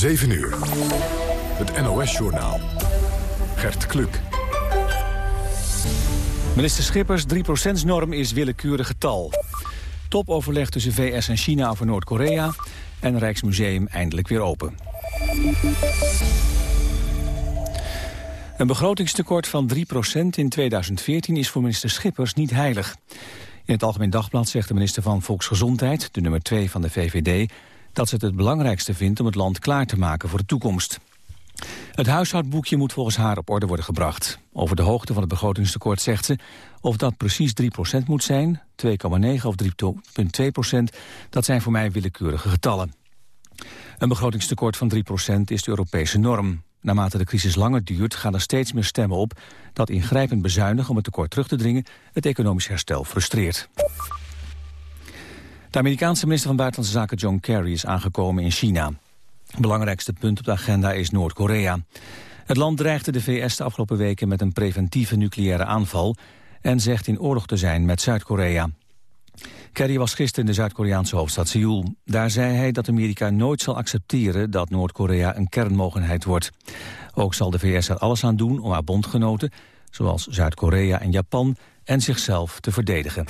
7 uur. Het NOS-journaal. Gert Kluk. Minister Schippers 3%-norm is willekeurig getal. Topoverleg tussen VS en China over Noord-Korea... en Rijksmuseum eindelijk weer open. Een begrotingstekort van 3% in 2014 is voor minister Schippers niet heilig. In het Algemeen Dagblad zegt de minister van Volksgezondheid, de nummer 2 van de VVD, dat ze het het belangrijkste vindt om het land klaar te maken voor de toekomst. Het huishoudboekje moet volgens haar op orde worden gebracht. Over de hoogte van het begrotingstekort zegt ze... of dat precies 3% moet zijn, 2,9 of 3,2%... dat zijn voor mij willekeurige getallen. Een begrotingstekort van 3% is de Europese norm. Naarmate de crisis langer duurt gaan er steeds meer stemmen op... dat ingrijpend bezuinigen om het tekort terug te dringen... het economisch herstel frustreert. De Amerikaanse minister van Buitenlandse Zaken John Kerry is aangekomen in China. Het belangrijkste punt op de agenda is Noord-Korea. Het land dreigde de VS de afgelopen weken met een preventieve nucleaire aanval... en zegt in oorlog te zijn met Zuid-Korea. Kerry was gisteren in de Zuid-Koreaanse hoofdstad Seoul. Daar zei hij dat Amerika nooit zal accepteren dat Noord-Korea een kernmogenheid wordt. Ook zal de VS er alles aan doen om haar bondgenoten, zoals Zuid-Korea en Japan, en zichzelf te verdedigen.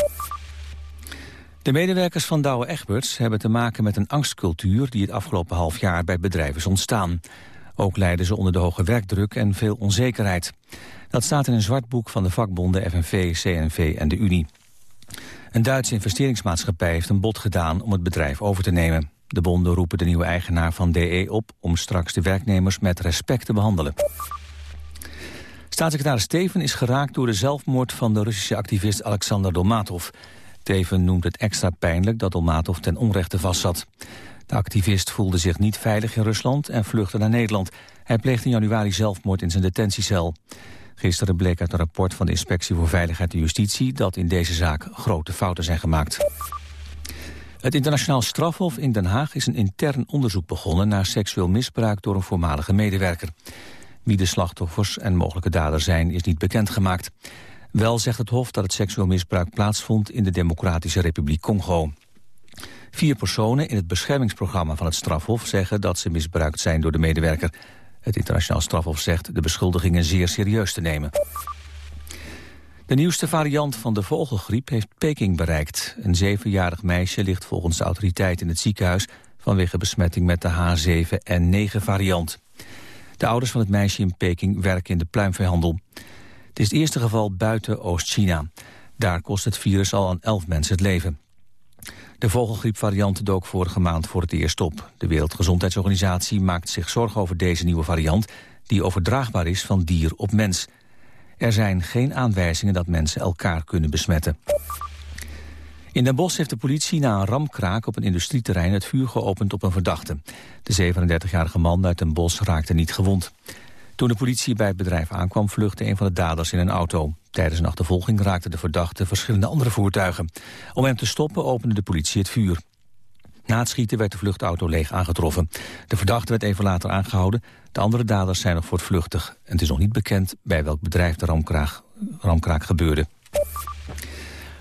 De medewerkers van Douwe Egberts hebben te maken met een angstcultuur... die het afgelopen half jaar bij bedrijven is ontstaan. Ook lijden ze onder de hoge werkdruk en veel onzekerheid. Dat staat in een zwart boek van de vakbonden FNV, CNV en de Unie. Een Duitse investeringsmaatschappij heeft een bod gedaan om het bedrijf over te nemen. De bonden roepen de nieuwe eigenaar van DE op om straks de werknemers met respect te behandelen. Staatssecretaris Steven is geraakt door de zelfmoord van de Russische activist Alexander Dolmatov. Teven noemt het extra pijnlijk dat Dolmatov ten onrechte vastzat. De activist voelde zich niet veilig in Rusland en vluchtte naar Nederland. Hij pleegde in januari zelfmoord in zijn detentiecel. Gisteren bleek uit een rapport van de Inspectie voor Veiligheid en Justitie... dat in deze zaak grote fouten zijn gemaakt. Het internationaal strafhof in Den Haag is een intern onderzoek begonnen... naar seksueel misbruik door een voormalige medewerker. Wie de slachtoffers en mogelijke dader zijn is niet bekendgemaakt. Wel zegt het Hof dat het seksueel misbruik plaatsvond in de Democratische Republiek Congo. Vier personen in het beschermingsprogramma van het strafhof zeggen dat ze misbruikt zijn door de medewerker. Het internationaal strafhof zegt de beschuldigingen zeer serieus te nemen. De nieuwste variant van de vogelgriep heeft Peking bereikt. Een zevenjarig meisje ligt volgens de autoriteit in het ziekenhuis... vanwege besmetting met de H7N9 variant. De ouders van het meisje in Peking werken in de pluimveehandel. Het is het eerste geval buiten Oost-China. Daar kost het virus al aan elf mensen het leven. De vogelgriepvariant dook vorige maand voor het eerst op. De Wereldgezondheidsorganisatie maakt zich zorgen over deze nieuwe variant... die overdraagbaar is van dier op mens. Er zijn geen aanwijzingen dat mensen elkaar kunnen besmetten. In Den Bosch heeft de politie na een ramkraak op een industrieterrein... het vuur geopend op een verdachte. De 37-jarige man uit Den Bosch raakte niet gewond. Toen de politie bij het bedrijf aankwam, vluchtte een van de daders in een auto. Tijdens een achtervolging raakte de verdachte verschillende andere voertuigen. Om hem te stoppen opende de politie het vuur. Na het schieten werd de vluchtauto leeg aangetroffen. De verdachte werd even later aangehouden. De andere daders zijn nog voortvluchtig. En het is nog niet bekend bij welk bedrijf de ramkraak, ramkraak gebeurde.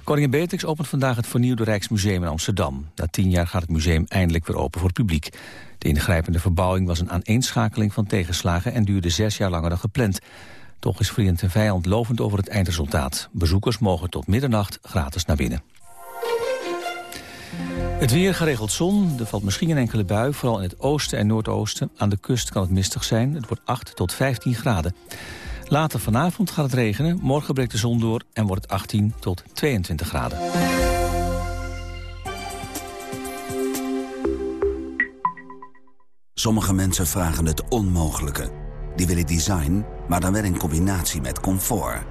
Koningin Beatrix opent vandaag het vernieuwde Rijksmuseum in Amsterdam. Na tien jaar gaat het museum eindelijk weer open voor het publiek. De ingrijpende verbouwing was een aaneenschakeling van tegenslagen... en duurde zes jaar langer dan gepland. Toch is vriend en vijand lovend over het eindresultaat. Bezoekers mogen tot middernacht gratis naar binnen. Het weer geregeld zon. Er valt misschien een enkele bui, vooral in het oosten en noordoosten. Aan de kust kan het mistig zijn. Het wordt 8 tot 15 graden. Later vanavond gaat het regenen. Morgen breekt de zon door en wordt het 18 tot 22 graden. Sommige mensen vragen het onmogelijke. Die willen design, maar dan wel in combinatie met comfort.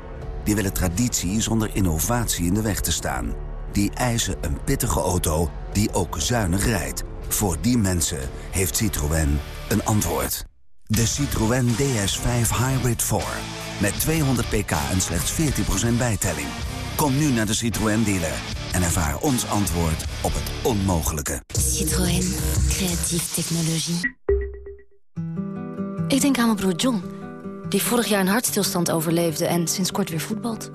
Die willen traditie zonder innovatie in de weg te staan. Die eisen een pittige auto die ook zuinig rijdt. Voor die mensen heeft Citroën een antwoord. De Citroën DS5 Hybrid 4. Met 200 pk en slechts 14% bijtelling. Kom nu naar de Citroën dealer en ervaar ons antwoord op het onmogelijke. Citroën. Creatieve technologie. Ik denk aan mijn broer John, die vorig jaar een hartstilstand overleefde en sinds kort weer voetbalt.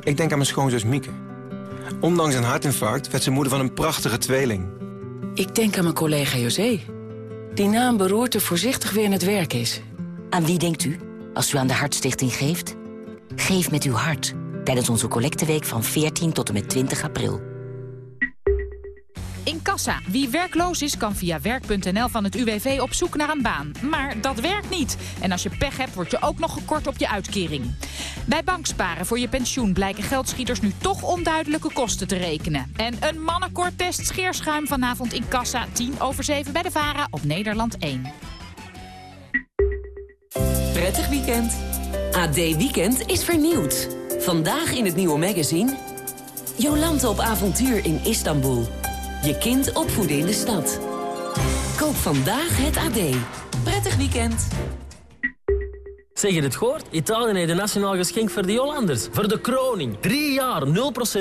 Ik denk aan mijn schoonzus Mieke. Ondanks een hartinfarct werd ze moeder van een prachtige tweeling. Ik denk aan mijn collega José. Die na een beroerte voorzichtig weer in het werk is. Aan wie denkt u als u aan de Hartstichting geeft? Geef met uw hart tijdens onze collecteweek van 14 tot en met 20 april. In Kassa. Wie werkloos is, kan via werk.nl van het UWV op zoek naar een baan. Maar dat werkt niet. En als je pech hebt, word je ook nog gekort op je uitkering. Bij banksparen voor je pensioen blijken geldschieters nu toch onduidelijke kosten te rekenen. En een mannenkorttest scheerschuim vanavond in Kassa. 10 over 7 bij de VARA op Nederland 1. Prettig weekend. AD Weekend is vernieuwd. Vandaag in het nieuwe magazine... Jolante op avontuur in Istanbul. Je kind opvoeden in de stad. Koop vandaag het AD. Prettig weekend. Zeg je het gehoord? Italië heeft een nationaal geschenk voor de Hollanders. Voor de kroning. Drie jaar, 0%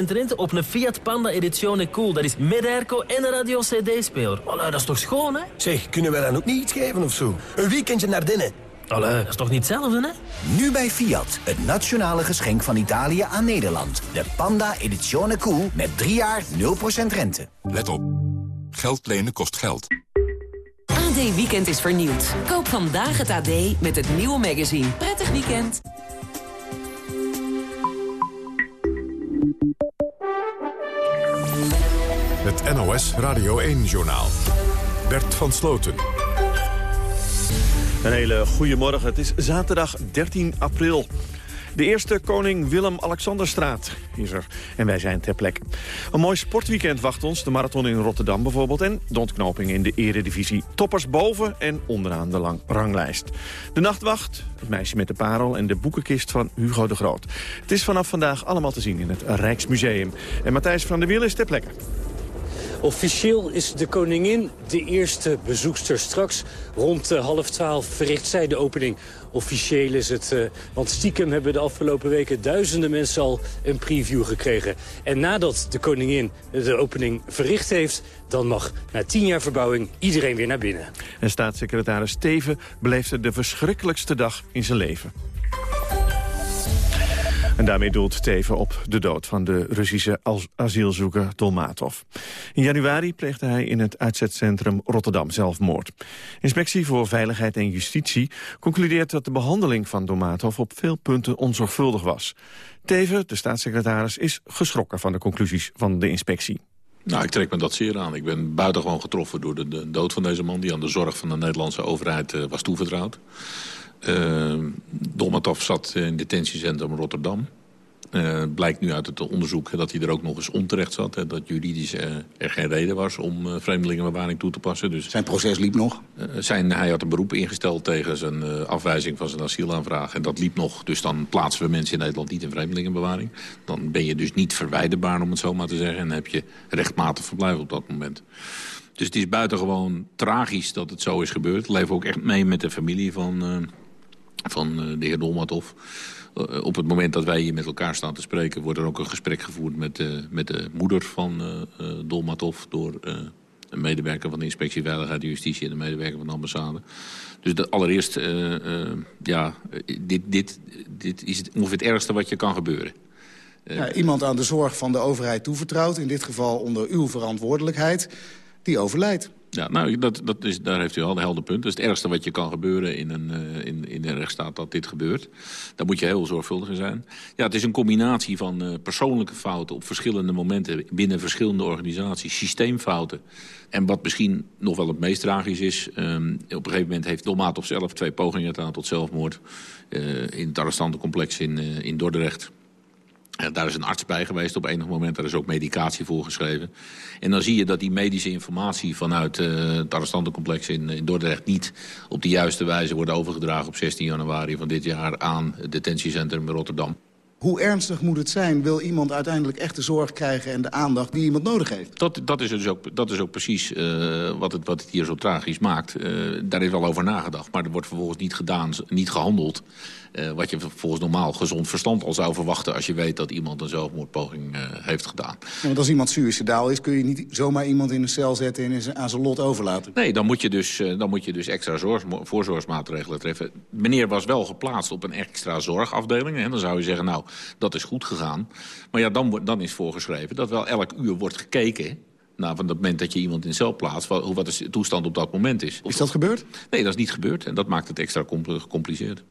rente op een Fiat Panda Edizione Cool. Dat is met airco en een radio-cd-speler. dat is toch schoon, hè? Zeg, kunnen we dan ook niet iets geven of zo? Een weekendje naar binnen. Allee, dat is toch niet hetzelfde, hè? Nu bij Fiat, het nationale geschenk van Italië aan Nederland. De Panda Edizione Cool met 3 jaar 0% rente. Let op. Geld lenen kost geld. AD Weekend is vernieuwd. Koop vandaag het AD met het nieuwe magazine. Prettig weekend. Het NOS Radio 1-journaal. Bert van Sloten. Een hele goede morgen. Het is zaterdag 13 april. De eerste koning Willem-Alexanderstraat is er. En wij zijn ter plekke. Een mooi sportweekend wacht ons. De marathon in Rotterdam bijvoorbeeld. En de ontknoping in de eredivisie. Toppers boven en onderaan de lang ranglijst. De nachtwacht, het meisje met de parel en de boekenkist van Hugo de Groot. Het is vanaf vandaag allemaal te zien in het Rijksmuseum. En Matthijs van der Wiel is ter plekke. Officieel is de koningin de eerste bezoekster. Straks rond uh, half twaalf verricht zij de opening. Officieel is het, uh, want stiekem hebben de afgelopen weken duizenden mensen al een preview gekregen. En nadat de koningin de opening verricht heeft, dan mag na tien jaar verbouwing iedereen weer naar binnen. En staatssecretaris Steven beleefde de verschrikkelijkste dag in zijn leven. En daarmee doelt Teven op de dood van de Russische asielzoeker Dolmatov. In januari pleegde hij in het uitzetcentrum Rotterdam zelfmoord. Inspectie voor Veiligheid en Justitie concludeert dat de behandeling van Dolmatov op veel punten onzorgvuldig was. Teven, de staatssecretaris, is geschrokken van de conclusies van de inspectie. Nou, ik trek me dat zeer aan. Ik ben buitengewoon getroffen door de, de dood van deze man... die aan de zorg van de Nederlandse overheid uh, was toevertrouwd. Uh, Dolmatov zat in detentiecentrum Rotterdam. Uh, blijkt nu uit het onderzoek dat hij er ook nog eens onterecht zat. Hè, dat juridisch uh, er geen reden was om uh, vreemdelingenbewaring toe te passen. Dus, zijn proces liep nog? zijn, hij had een beroep ingesteld tegen zijn afwijzing van zijn asielaanvraag. En dat liep nog. Dus dan plaatsen we mensen in Nederland niet in vreemdelingenbewaring. Dan ben je dus niet verwijderbaar, om het zo maar te zeggen. En heb je rechtmatig verblijf op dat moment. Dus het is buitengewoon tragisch dat het zo is gebeurd. Ik leef ook echt mee met de familie van van eh, de heer Dolmatov. Uh, op het moment dat wij hier met elkaar staan te spreken... wordt er ook een gesprek gevoerd met, uh, met de moeder van Dolmatov... door een medewerker van de Inspectie Veiligheid en Justitie... en de medewerker van de ambassade. Dus allereerst, ja, dit, dit, dit is het, ongeveer het ergste wat je kan gebeuren. Ja, iemand aan de zorg van de overheid toevertrouwd... in dit geval onder uw verantwoordelijkheid, die overlijdt. Ja, nou, dat, dat is, daar heeft u al een helder punt. Dat is het ergste wat je kan gebeuren in een, uh, in, in een rechtsstaat dat dit gebeurt. Daar moet je heel zorgvuldig in zijn. Ja, het is een combinatie van uh, persoonlijke fouten op verschillende momenten... binnen verschillende organisaties, systeemfouten. En wat misschien nog wel het meest tragisch is... Um, op een gegeven moment heeft Dolmatov zelf twee pogingen gedaan tot zelfmoord... Uh, in het arrestantencomplex in, in Dordrecht... Daar is een arts bij geweest op enig moment. Daar is ook medicatie voor geschreven. En dan zie je dat die medische informatie vanuit uh, het arrestantencomplex in, in Dordrecht... niet op de juiste wijze wordt overgedragen op 16 januari van dit jaar... aan het detentiecentrum in Rotterdam. Hoe ernstig moet het zijn? Wil iemand uiteindelijk echt de zorg krijgen en de aandacht die iemand nodig heeft? Dat, dat, is, dus ook, dat is ook precies uh, wat, het, wat het hier zo tragisch maakt. Uh, daar is wel over nagedacht, maar er wordt vervolgens niet gedaan, niet gehandeld... Uh, wat je volgens normaal gezond verstand al zou verwachten... als je weet dat iemand een zelfmoordpoging heeft gedaan. Ja, want als iemand suicidaal is... kun je niet zomaar iemand in een cel zetten en aan zijn lot overlaten. Nee, dan moet je dus, dan moet je dus extra zorg, voorzorgsmaatregelen treffen. Meneer was wel geplaatst op een extra zorgafdeling. En dan zou je zeggen, nou, dat is goed gegaan. Maar ja, dan, dan is voorgeschreven dat wel elk uur wordt gekeken Nou, van het moment dat je iemand in cel plaatst... wat, wat de toestand op dat moment is. Is dat gebeurd? Nee, dat is niet gebeurd. En dat maakt het extra gecompliceerd.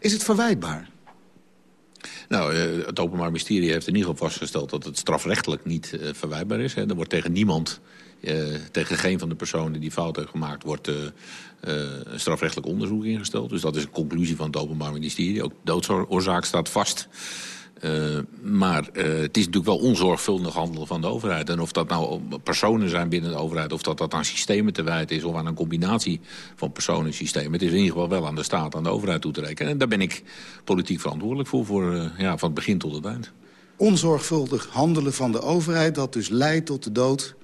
Is het verwijtbaar? Nou, uh, het Openbaar Ministerie heeft in ieder geval vastgesteld... dat het strafrechtelijk niet uh, verwijtbaar is. Er wordt tegen niemand, tegen geen van de personen die fout heeft gemaakt... wordt een strafrechtelijk onderzoek ingesteld. Dus dat is een conclusie van het Openbaar Ministerie. Ook doodsoorzaak staat vast... Maar het is natuurlijk wel onzorgvuldig handelen van de overheid. En of dat nou personen zijn binnen de overheid... of dat dat aan systemen te wijten is... of aan een combinatie van personen en systemen... het is in ieder geval wel aan de staat, aan de overheid toe te rekenen. En daar ben ik politiek verantwoordelijk voor, voor ja, van het begin tot het eind. Onzorgvuldig handelen van de overheid... dat dus leidt tot de dood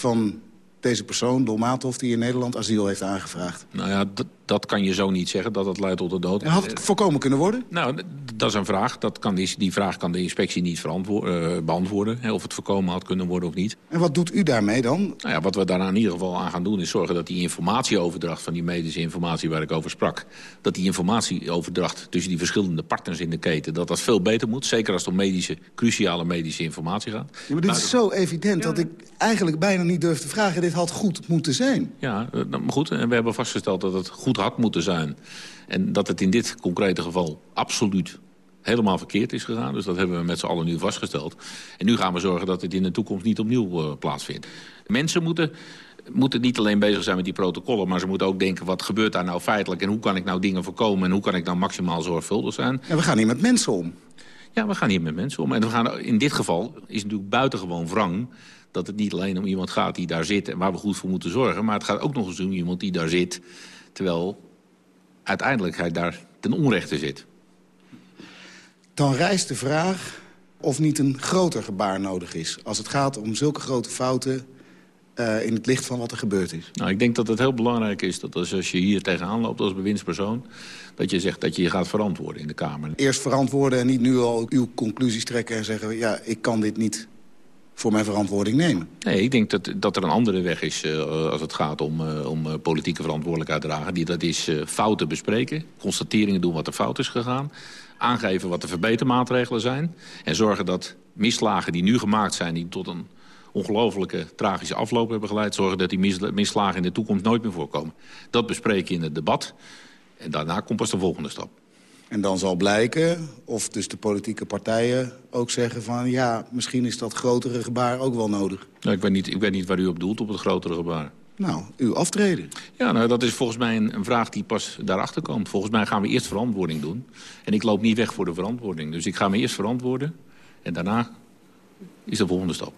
van deze persoon, Dolmatov, die in Nederland asiel heeft aangevraagd? Nou ja, dat kan je zo niet zeggen, dat het leidt tot de dood. Had het voorkomen kunnen worden? Nou, dat is een vraag. Dat kan die, die vraag kan de inspectie niet uh, beantwoorden. Hè, of het voorkomen had kunnen worden of niet. En wat doet u daarmee dan? Nou ja, wat we daar in ieder geval aan gaan doen... is zorgen dat die informatieoverdracht van die medische informatie waar ik over sprak... dat die informatieoverdracht tussen die verschillende partners in de keten... dat dat veel beter moet. Zeker als het om medische, cruciale medische informatie gaat. Ja, maar dit is zo evident ja. dat ik eigenlijk bijna niet durf te vragen... dit had goed moeten zijn. Ja, maar goed. En we hebben vastgesteld dat het goed had moeten zijn. En dat het in dit concrete geval absoluut helemaal verkeerd is gegaan. Dus dat hebben we met z'n allen nu vastgesteld. En nu gaan we zorgen dat het in de toekomst niet opnieuw uh, plaatsvindt. Mensen moeten, moeten niet alleen bezig zijn met die protocollen... maar ze moeten ook denken, wat gebeurt daar nou feitelijk... en hoe kan ik nou dingen voorkomen en hoe kan ik nou maximaal zorgvuldig zijn. En we gaan hier met mensen om. Ja, we gaan hier met mensen om. En we gaan, in dit geval is het natuurlijk buitengewoon wrang dat het niet alleen om iemand gaat die daar zit... en waar we goed voor moeten zorgen... maar het gaat ook nog eens om iemand die daar zit... terwijl uiteindelijk hij daar ten onrechte zit. Dan rijst de vraag of niet een groter gebaar nodig is... als het gaat om zulke grote fouten uh, in het licht van wat er gebeurd is. Nou, ik denk dat het heel belangrijk is dat als, als je hier tegenaan loopt als bewindspersoon... dat je zegt dat je je gaat verantwoorden in de Kamer. Eerst verantwoorden en niet nu al uw conclusies trekken en zeggen... ja, ik kan dit niet voor mijn verantwoording nemen. Nee, ik denk dat, dat er een andere weg is uh, als het gaat om, uh, om uh, politieke verantwoordelijkheid dragen. Die, dat is fouten bespreken, constateringen doen wat er fout is gegaan... aangeven wat de verbetermaatregelen zijn... en zorgen dat misslagen die nu gemaakt zijn... die tot een ongelofelijke tragische afloop hebben geleid... zorgen dat die misslagen in de toekomst nooit meer voorkomen. Dat bespreek je in het debat en daarna komt pas de volgende stap. En dan zal blijken of dus de politieke partijen ook zeggen van... ja, misschien is dat grotere gebaar ook wel nodig. Nou, ik, weet niet, ik weet niet waar u op doelt, op het grotere gebaar. Nou, uw aftreden. Ja, nou, dat is volgens mij een, een, vraag die pas daarachter komt. Volgens mij gaan we eerst verantwoording doen. En ik loop niet weg voor de verantwoording. Dus ik ga me eerst verantwoorden. En daarna is de volgende stap.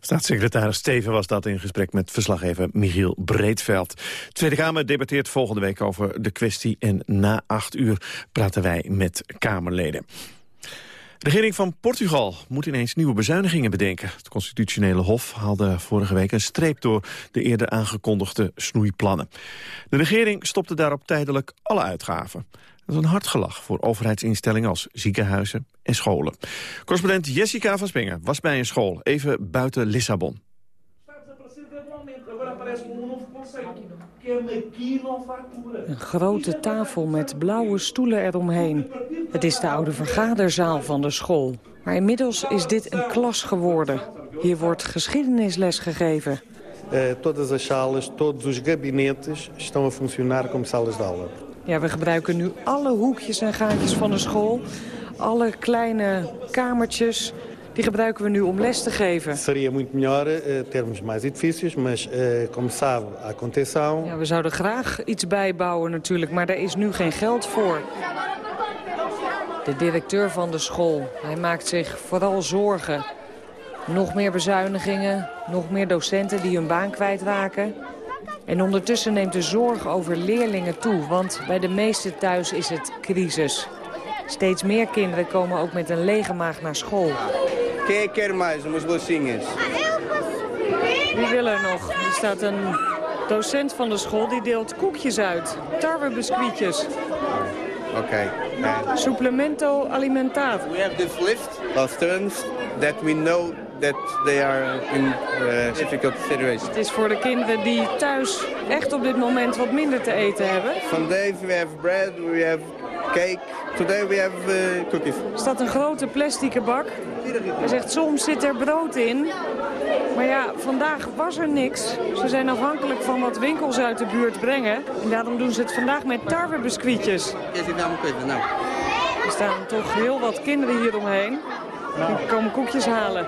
Staatssecretaris Steven was dat in gesprek met verslaggever Michiel Breedveld. De Tweede Kamer debatteert volgende week over de kwestie... en na acht uur praten wij met Kamerleden. De regering van Portugal moet ineens nieuwe bezuinigingen bedenken. Het constitutionele hof haalde vorige week een streep door de eerder aangekondigde snoeiplannen. De regering stopte daarop tijdelijk alle uitgaven. Dat is een hard gelach voor overheidsinstellingen als ziekenhuizen en scholen. Correspondent Jessica van Spengen was bij een school, even buiten Lissabon. Een grote tafel met blauwe stoelen eromheen. Het is de oude vergaderzaal van de school. Maar inmiddels is dit een klas geworden. Hier wordt geschiedenisles gegeven. Uh, todas as salas, todos os gabinetes estão a funcionar como salas de aula. Ja, we gebruiken nu alle hoekjes en gaatjes van de school. Alle kleine kamertjes, die gebruiken we nu om les te geven. Seria muito melhor uh, termos mais edifícios, mas uh, como sabe, a contenção... Ja, we zouden graag iets bijbouwen natuurlijk, maar daar is nu geen geld voor. De directeur van de school, hij maakt zich vooral zorgen. Nog meer bezuinigingen, nog meer docenten die hun baan kwijtraken. En ondertussen neemt de zorg over leerlingen toe, want bij de meesten thuis is het crisis. Steeds meer kinderen komen ook met een lege maag naar school. Quem quer mais umas bolsinhas? Wie wil er nog? Er staat een docent van de school die deelt koekjes uit. Tarwebiscuitjes. Oké. Okay. Supplemento alimentaar. We have this list of terms that we know that they are in uh, difficult situation. Het is voor de kinderen die thuis echt op dit moment wat minder te eten hebben. Vandaag we have bread, we have cake. Today we have uh, cookies. Er staat een grote plastic bak. Hij zegt soms zit er brood in, Maar ja, vandaag was er niks. Ze zijn afhankelijk van wat winkels uit de buurt brengen. En daarom doen ze het vandaag met tarwebiscuitjes. nou. Er staan toch heel wat kinderen hier omheen. Die komen koekjes halen.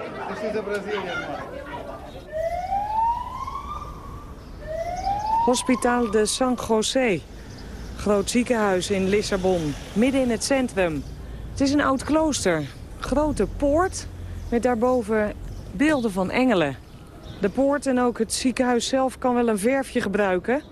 Hospitaal de San José. Groot ziekenhuis in Lissabon, midden in het centrum. Het is een oud klooster. Grote poort met daarboven beelden van engelen. De poort en ook het ziekenhuis zelf kan wel een verfje gebruiken.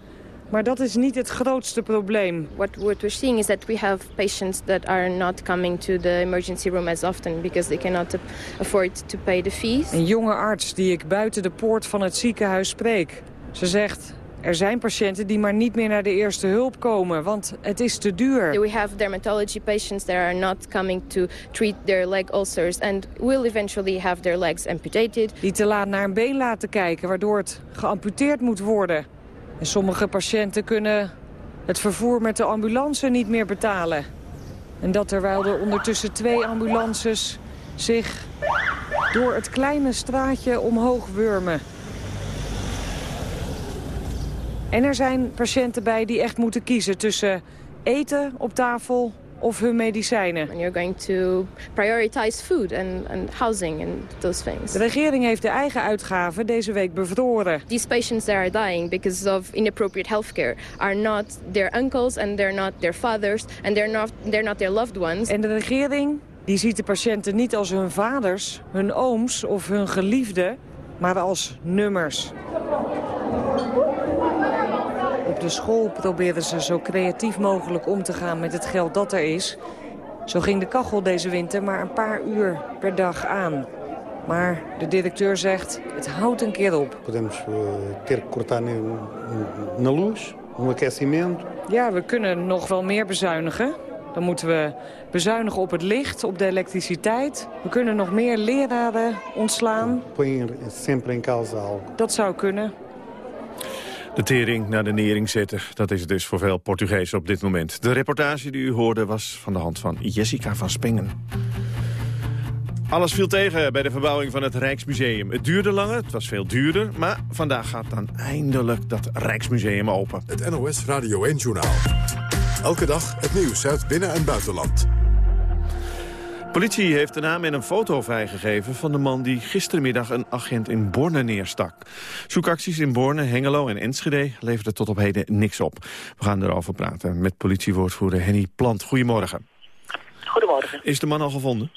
Maar dat is niet het grootste probleem. What, what we're seeing is that we have patients that are not coming to the emergency room as often because they cannot afford to pay the fees. Een jonge arts die ik buiten de poort van het ziekenhuis spreek. Ze zegt, er zijn patiënten die maar niet meer naar de eerste hulp komen, want het is te duur. We have dermatology patients that are not coming to treat their leg ulcers and will eventually have their legs amputated. Die te laat naar een been laten kijken, waardoor het geamputeerd moet worden. En sommige patiënten kunnen het vervoer met de ambulance niet meer betalen. En dat terwijl er ondertussen twee ambulances zich door het kleine straatje omhoog wurmen. En er zijn patiënten bij die echt moeten kiezen tussen eten op tafel of hun medicijnen. And you're going to prioritize food and, and housing and those things. De regering heeft de eigen uitgaven deze week bevroren. These patients that are dying because of inappropriate healthcare are not their uncles and they're not their fathers and they're not, they're not their loved ones. En de regering die ziet de patiënten niet als hun vaders, hun ooms of hun geliefden, maar als nummers. Op de school proberen ze zo creatief mogelijk om te gaan met het geld dat er is. Zo ging de kachel deze winter maar een paar uur per dag aan. Maar de directeur zegt, het houdt een keer op. Podemos eh, ter que cortar na, na luz, um aquecimento. Ja, we kunnen nog wel meer bezuinigen. Dan moeten we bezuinigen op het licht, op de elektriciteit. We kunnen nog meer leraren ontslaan. Dat zou kunnen. De tering naar de nering zetten, dat is het dus voor veel Portugezen op dit moment. De reportage die u hoorde was van de hand van Jessica van Spengen. Alles viel tegen bij de verbouwing van het Rijksmuseum. Het duurde langer, het was veel duurder, maar vandaag gaat dan eindelijk dat Rijksmuseum open. Het NOS Radio 1-journaal. Elke dag het nieuws uit binnen- en buitenland. Politie heeft de naam en een foto vrijgegeven van de man die gistermiddag een agent in Borne neerstak. Zoekacties in Borne, Hengelo en Enschede leverden tot op heden niks op. We gaan erover praten met politiewoordvoerder Henny Plant. Goedemorgen. Goedemorgen. Is de man al gevonden?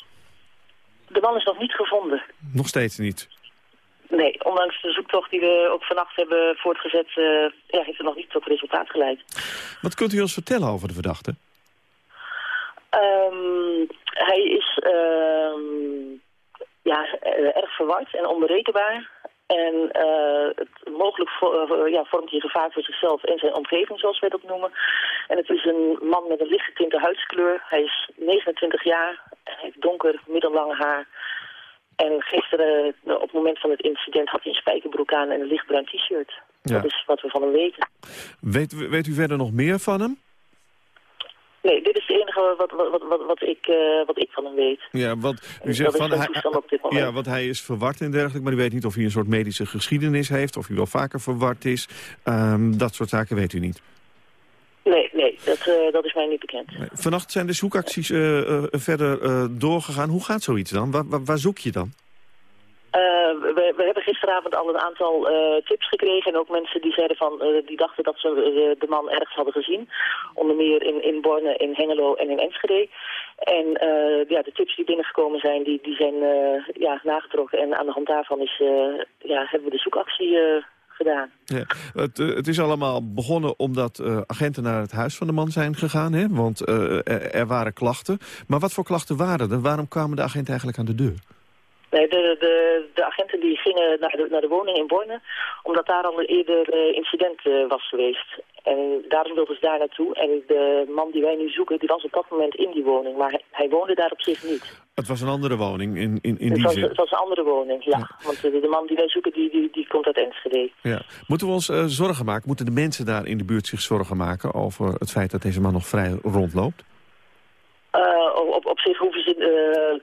De man is nog niet gevonden. Nog steeds niet. Nee, ondanks de zoektocht die we ook vannacht hebben voortgezet, uh, ja, heeft het nog niet tot resultaat geleid. Wat kunt u ons vertellen over de verdachte? Um, hij is um, ja, erg verward en onberekenbaar. En uh, het mogelijk vo ja, vormt hij gevaar voor zichzelf en zijn omgeving, zoals wij dat noemen. En het is een man met een lichtgetinte huidskleur. Hij is 29 jaar, hij heeft donker, middellange haar. En gisteren, op het moment van het incident, had hij een spijkerbroek aan en een lichtbruin t-shirt. Ja. Dat is wat we van hem weten. Weet, weet u verder nog meer van hem? Nee, dit is het enige wat, wat, wat, wat, ik, uh, wat ik van hem weet. Ja, wat u zegt van, hij, ja, want hij is verward en dergelijke, maar u weet niet of hij een soort medische geschiedenis heeft, of hij wel vaker verward is. Um, dat soort zaken weet u niet. Nee, nee, dat, uh, dat is mij niet bekend. Nee. Vannacht zijn de zoekacties uh, verder doorgegaan. Hoe gaat zoiets dan? Waar, waar, waar zoek je dan? Uh, we, we, hebben gisteravond al een aantal uh, tips gekregen. En ook mensen die zeiden van, uh, die dachten dat ze de man ergens hadden gezien. Onder meer in, in Borne, in Hengelo en in Enschede. En ja, de tips die binnengekomen zijn, die, die zijn ja, nagetrokken. En aan de hand daarvan is, ja, hebben we de zoekactie gedaan. Ja, het, het, is allemaal begonnen omdat agenten naar het huis van de man zijn gegaan. Hè? Want er, er waren klachten. Maar wat voor klachten waren er? Waarom kwamen de agenten eigenlijk aan de deur? Nee, de, de, de agenten die gingen naar de, naar de woning in Borne, omdat daar al een eerder uh, incident uh, was geweest. En daarom wilden ze daar naartoe. En de man die wij nu zoeken, die was op dat moment in die woning. Maar hij, hij woonde daar op zich niet. Het was een andere woning in, in, in het die was, zin? Het was een andere woning, ja. ja. Want de, de, man die wij zoeken, die, die, die komt uit Enschede. Ja. Moeten we ons uh, zorgen maken? Moeten de mensen daar in de buurt zich zorgen maken over het feit dat deze man nog vrij rondloopt? op, op zich hoeven ze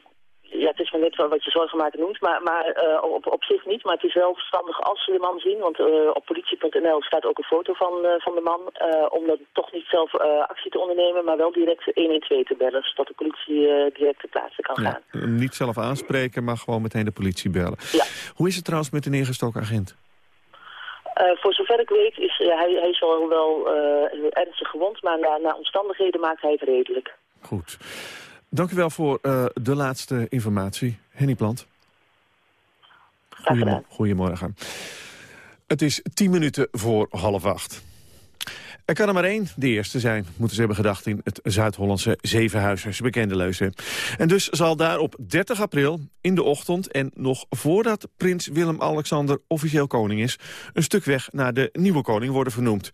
ja, het is maar net wat je zorgenmaker noemt, maar, maar uh, op, op zich niet. Maar het is wel verstandig als ze de man zien, want uh, op politie.nl staat ook een foto van, uh, van de man. om dat toch niet zelf actie te ondernemen, maar wel direct 112 te bellen, zodat de politie direct ter plaatse kan gaan. niet zelf aanspreken, maar gewoon meteen de politie bellen. Ja. Hoe is het trouwens met de neergestoken agent? voor zover ik weet is hij, hij is wel, ernstig gewond, maar naar, naar omstandigheden maakt hij het redelijk. Goed. Dank u wel voor uh, de laatste informatie. Henny Plant. Goedemorgen. Goedemorgen. Het is tien minuten voor half acht. Er kan er maar één de eerste zijn, moeten ze hebben gedacht... in het Zuid-Hollandse Zevenhuizers, bekende Leuzen. En dus zal daar op 30 april in de ochtend... en nog voordat prins Willem-Alexander officieel koning is... een stuk weg naar de nieuwe koning worden vernoemd.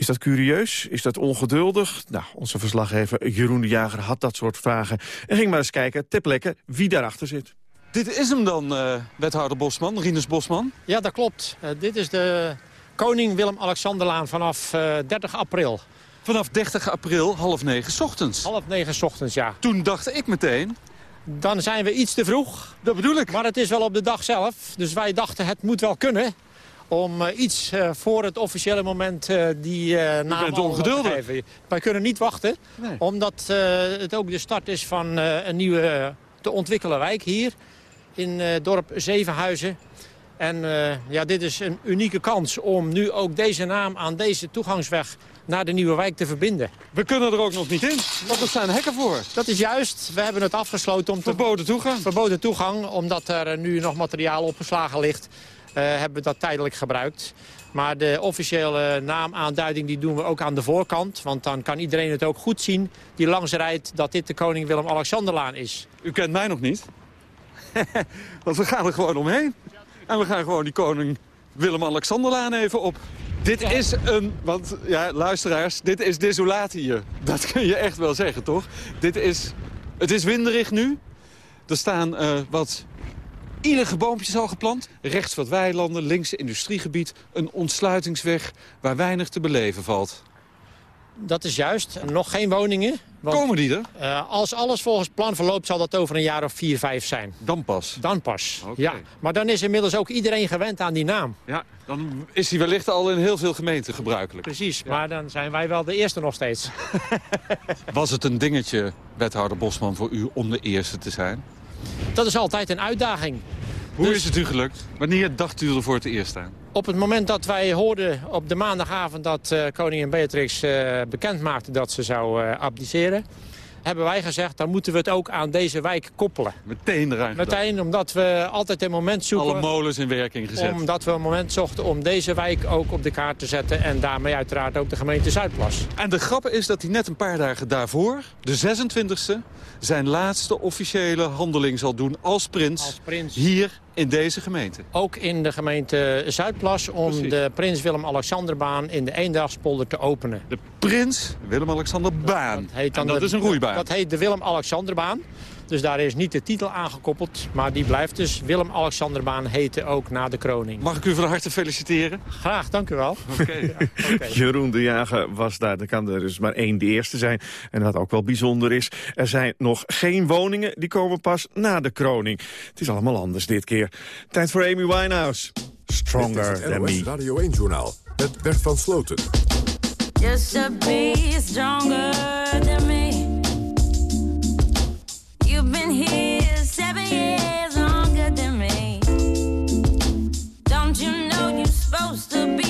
Is dat curieus? Is dat ongeduldig? Nou, onze verslaggever Jeroen de Jager had dat soort vragen. En ging maar eens kijken ter plekke wie daarachter zit. Dit is hem dan, uh, wethouder Bosman, Rinus Bosman? Ja, dat klopt. Uh, dit is de koning Willem-Alexanderlaan vanaf uh, eh, 30 april. Vanaf 30 april, half negen s ochtends? Half negen s ochtends, ja. Toen dacht ik meteen... Dan zijn we iets te vroeg. Dat bedoel ik. Maar het is wel op de dag zelf. Dus wij dachten het moet wel kunnen om uh, iets uh, voor het officiële moment uh, die uh, naam te geven. Wij kunnen niet wachten, nee. omdat het ook de start is van een nieuwe te ontwikkelen wijk hier in dorp Zevenhuizen. En ja, dit is een unieke kans om nu ook deze naam aan deze toegangsweg naar de nieuwe wijk te verbinden. We kunnen er ook nog niet in, want er staan hekken voor. Dat is juist. We hebben het afgesloten om... Verboden toegang? Verboden toegang, omdat er nu nog materiaal opgeslagen ligt hebben we dat tijdelijk gebruikt. Maar de officiële naamaanduiding die doen we ook aan de voorkant. Want dan kan iedereen het ook goed zien die langs rijdt dat dit de koning Willem-Alexanderlaan is. U kent mij nog niet? want we gaan er gewoon omheen. En we gaan gewoon die koning Willem-Alexanderlaan even op. Dit is een, want ja, luisteraars, dit is desolaat hier. Dat kun je echt wel zeggen, toch? Dit is, het is winderig nu. Er staan uh, wat Iedere boompjes al geplant. Rechts wat weilanden, links industriegebied. Een ontsluitingsweg waar weinig te beleven valt. Dat is juist. Nog geen woningen. Want, Komen die er? Uh, als alles volgens plan verloopt zal dat over een jaar of vier, vijf zijn. Dan pas? Dan pas, okay. ja. Maar dan is inmiddels ook iedereen gewend aan die naam. Ja, dan is die wellicht al in heel veel gemeenten gebruikelijk. Precies, ja. maar dan zijn wij wel de eerste nog steeds. Was het een dingetje, wethouder Bosman, voor u om de eerste te zijn? Dat is altijd een uitdaging. Hoe dus, is het u gelukt? Wanneer dacht u er voor het eerst aan? Op het moment dat wij hoorden op de maandagavond dat uh, koningin Beatrix uh, bekend maakte dat ze zou uh, abdiceren hebben wij gezegd, dan moeten we het ook aan deze wijk koppelen. Meteen eruit. Meteen, omdat we altijd een moment zoeken... Alle molens in werking gezet. Omdat we een moment zochten om deze wijk ook op de kaart te zetten... en daarmee uiteraard ook de gemeente Zuidplas. En de grap is dat hij net een paar dagen daarvoor, de 26e... zijn laatste officiële handeling zal doen als prins, als prins. hier in deze gemeente? Ook in de gemeente Zuidplas om Precies. de Prins Willem-Alexanderbaan in de Eendagspolder te openen. De Prins Willem-Alexanderbaan. Dat, heet dan en dat is een roeibaan. Dat heet de Willem-Alexanderbaan. Dus daar is niet de titel aangekoppeld, maar die blijft dus Willem-Alexanderbaan heten ook na de kroning. Mag ik u van harte feliciteren? Graag, dank u wel. Okay. ja, okay. Jeroen de Jager was daar, er kan er dus maar één de eerste zijn. En wat ook wel bijzonder is, er zijn nog geen woningen, die komen pas na de kroning. Het is allemaal anders dit keer. Tijd voor Amy Winehouse. Stronger Than Me. Radio 1 Journaal met Bert van Sloten. Just to be stronger than me. Supposed to be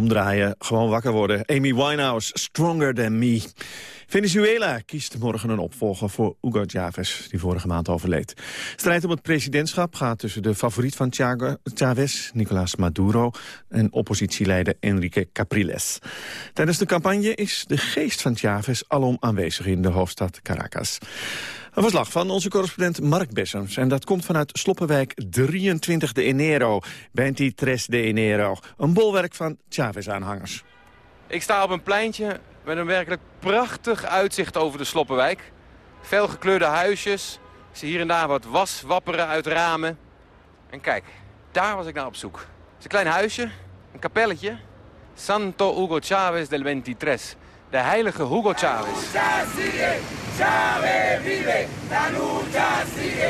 omdraaien, gewoon wakker worden. Amy Winehouse, Stronger Than Me. Venezuela kiest morgen een opvolger voor Hugo Chavez, die vorige maand overleed. Strijd om het presidentschap gaat tussen de favoriet van Chavez, Nicolás Maduro, en oppositieleider Enrique Capriles. Tijdens de campagne is de geest van Chavez alom aanwezig in de hoofdstad Caracas. Een verslag van onze correspondent Mark Bessems. En dat komt vanuit Sloppenwijk 23 de Enero. 23 de Enero. Een bolwerk van Chavez-aanhangers. Ik sta op een pleintje met een werkelijk prachtig uitzicht over de Sloppenwijk. Veel gekleurde huisjes. Ik zie hier en daar wat was wapperen uit ramen. En kijk, daar was ik naar op zoek. Het is een klein huisje, een kapelletje. Santo Hugo Chavez del 23. De heilige Hugo Chavez.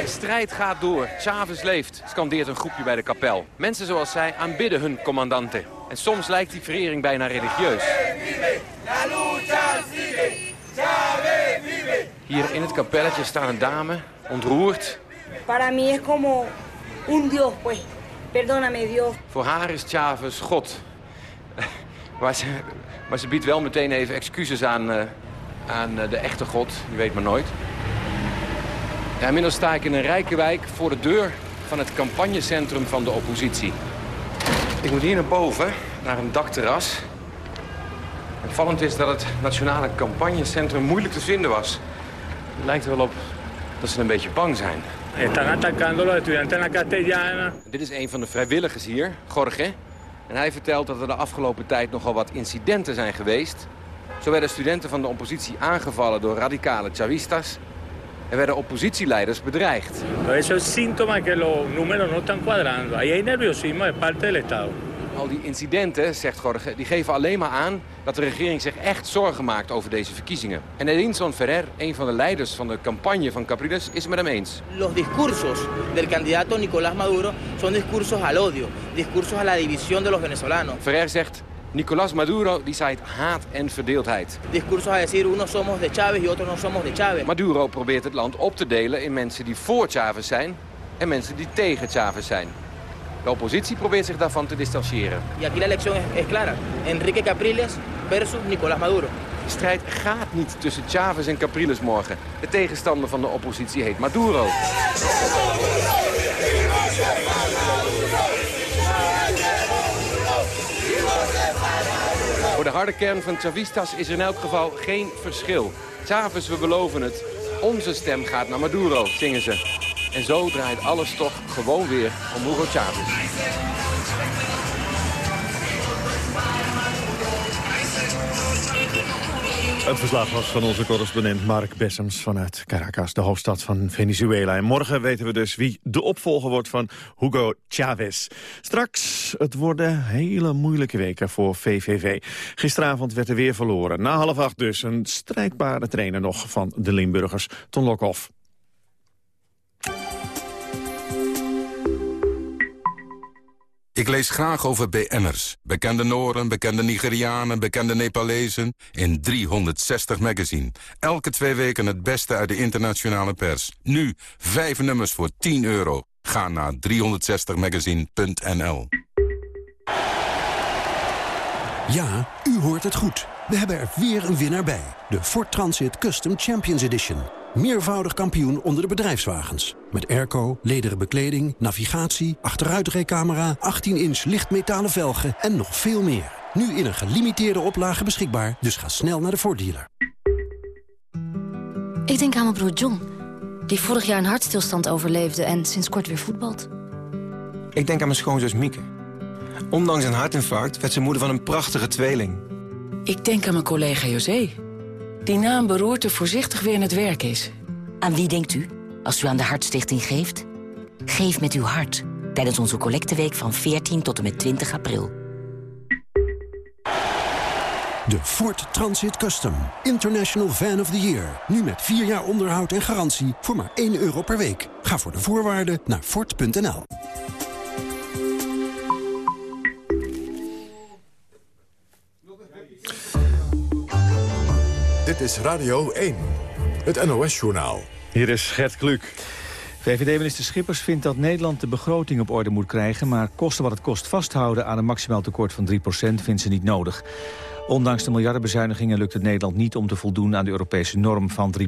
De strijd gaat door. Chavez leeft, scandeert een groepje bij de kapel. Mensen zoals zij aanbidden hun commandante. En soms lijkt die verering bijna religieus. Hier in het kapelletje staat een dame, ontroerd. Para mí es como un Dios, pues. Perdóname, Dios. Voor haar is Chavez God. Maar ze, maar ze biedt wel meteen even excuses aan, uh, aan de echte God. Je weet maar nooit. Ja, inmiddels sta ik in een rijke wijk voor de deur van het campagnecentrum van de oppositie. Ik moet hier naar boven, naar een dakterras. Opvallend is dat het nationale campagnecentrum moeilijk te vinden was. Het lijkt er wel op dat ze een beetje bang zijn. Dit is een van de vrijwilligers hier, Jorge. En hij vertelt dat er de afgelopen tijd nogal wat incidenten zijn geweest. Zo werden studenten van de oppositie aangevallen door radicale chavistas. Er werden oppositieleiders bedreigd. Eso es síntoma que los números no están cuadrando. Ahí hay nerviosismo de parte del Estado. Al die incidenten, zegt Jorge, die geven alleen maar aan dat de regering zich echt zorgen maakt over deze verkiezingen. En Edinson Ferrer, een van de leiders van de campagne van Capriles, is het met hem eens. Los discursos del candidato Nicolás Maduro son discursos al odio, discursos a la división de los venezolanos. Ferrer zegt, Nicolás Maduro die zaait haat en verdeeldheid. Maduro probeert het land op te delen in mensen die voor Chávez zijn en mensen die tegen Chávez zijn. De oppositie probeert zich daarvan te distancieren. Enrique Capriles versus Nicolás Maduro. De strijd gaat niet tussen Chavez en Capriles morgen. De tegenstander van de oppositie heet Maduro. Harde kern van Chavistas is in elk geval geen verschil. Chavez, we beloven het. Onze stem gaat naar Maduro, zingen ze. En zo draait alles toch gewoon weer om Hugo Chavez. Het verslag was van onze correspondent Mark Bessems vanuit Caracas, de hoofdstad van Venezuela. En morgen weten we dus wie de opvolger wordt van Hugo Chavez. Straks, het worden hele moeilijke weken voor VVV. Gisteravond werd er weer verloren. Na half acht dus een strijdbare trainer nog van de Limburgers, Ton Lokhoff. Ik lees graag over BN'ers. Bekende Noren, bekende Nigerianen, bekende Nepalezen. In 360 magazine. Elke twee weken het beste uit de internationale pers. Nu, vijf nummers voor 10 euro. Ga naar 360magazine.nl Ja, u hoort het goed. We hebben er weer een winnaar bij. De Ford Transit Custom Champions Edition. Meervoudig kampioen onder de bedrijfswagens. Met airco, lederen bekleding, navigatie, achteruitrijcamera... 18-inch lichtmetalen velgen en nog veel meer. Nu in een gelimiteerde oplage beschikbaar, dus ga snel naar de Ford dealer. Ik denk aan mijn broer John, die vorig jaar een hartstilstand overleefde... en sinds kort weer voetbalt. Ik denk aan mijn schoonzus Mieke. Ondanks een hartinfarct werd ze moeder van een prachtige tweeling. Ik denk aan mijn collega José die na een beroerte voorzichtig weer in het werk is. Aan wie denkt u als u aan de Hartstichting geeft? Geef met uw hart tijdens onze collecteweek van 14 tot en met 20 april. De Ford Transit Custom. International Van of the Year. Nu met 4 jaar onderhoud en garantie voor maar 1 euro per week. Ga voor de voorwaarden naar Ford.nl. Dit is Radio 1, het NOS-journaal. Hier is Gert Kluk. VVD-minister Schippers vindt dat Nederland de begroting op orde moet krijgen... maar kosten wat het kost vasthouden aan een maximaal tekort van 3% vindt ze niet nodig. Ondanks de miljardenbezuinigingen lukt het Nederland niet om te voldoen aan de Europese norm van 3%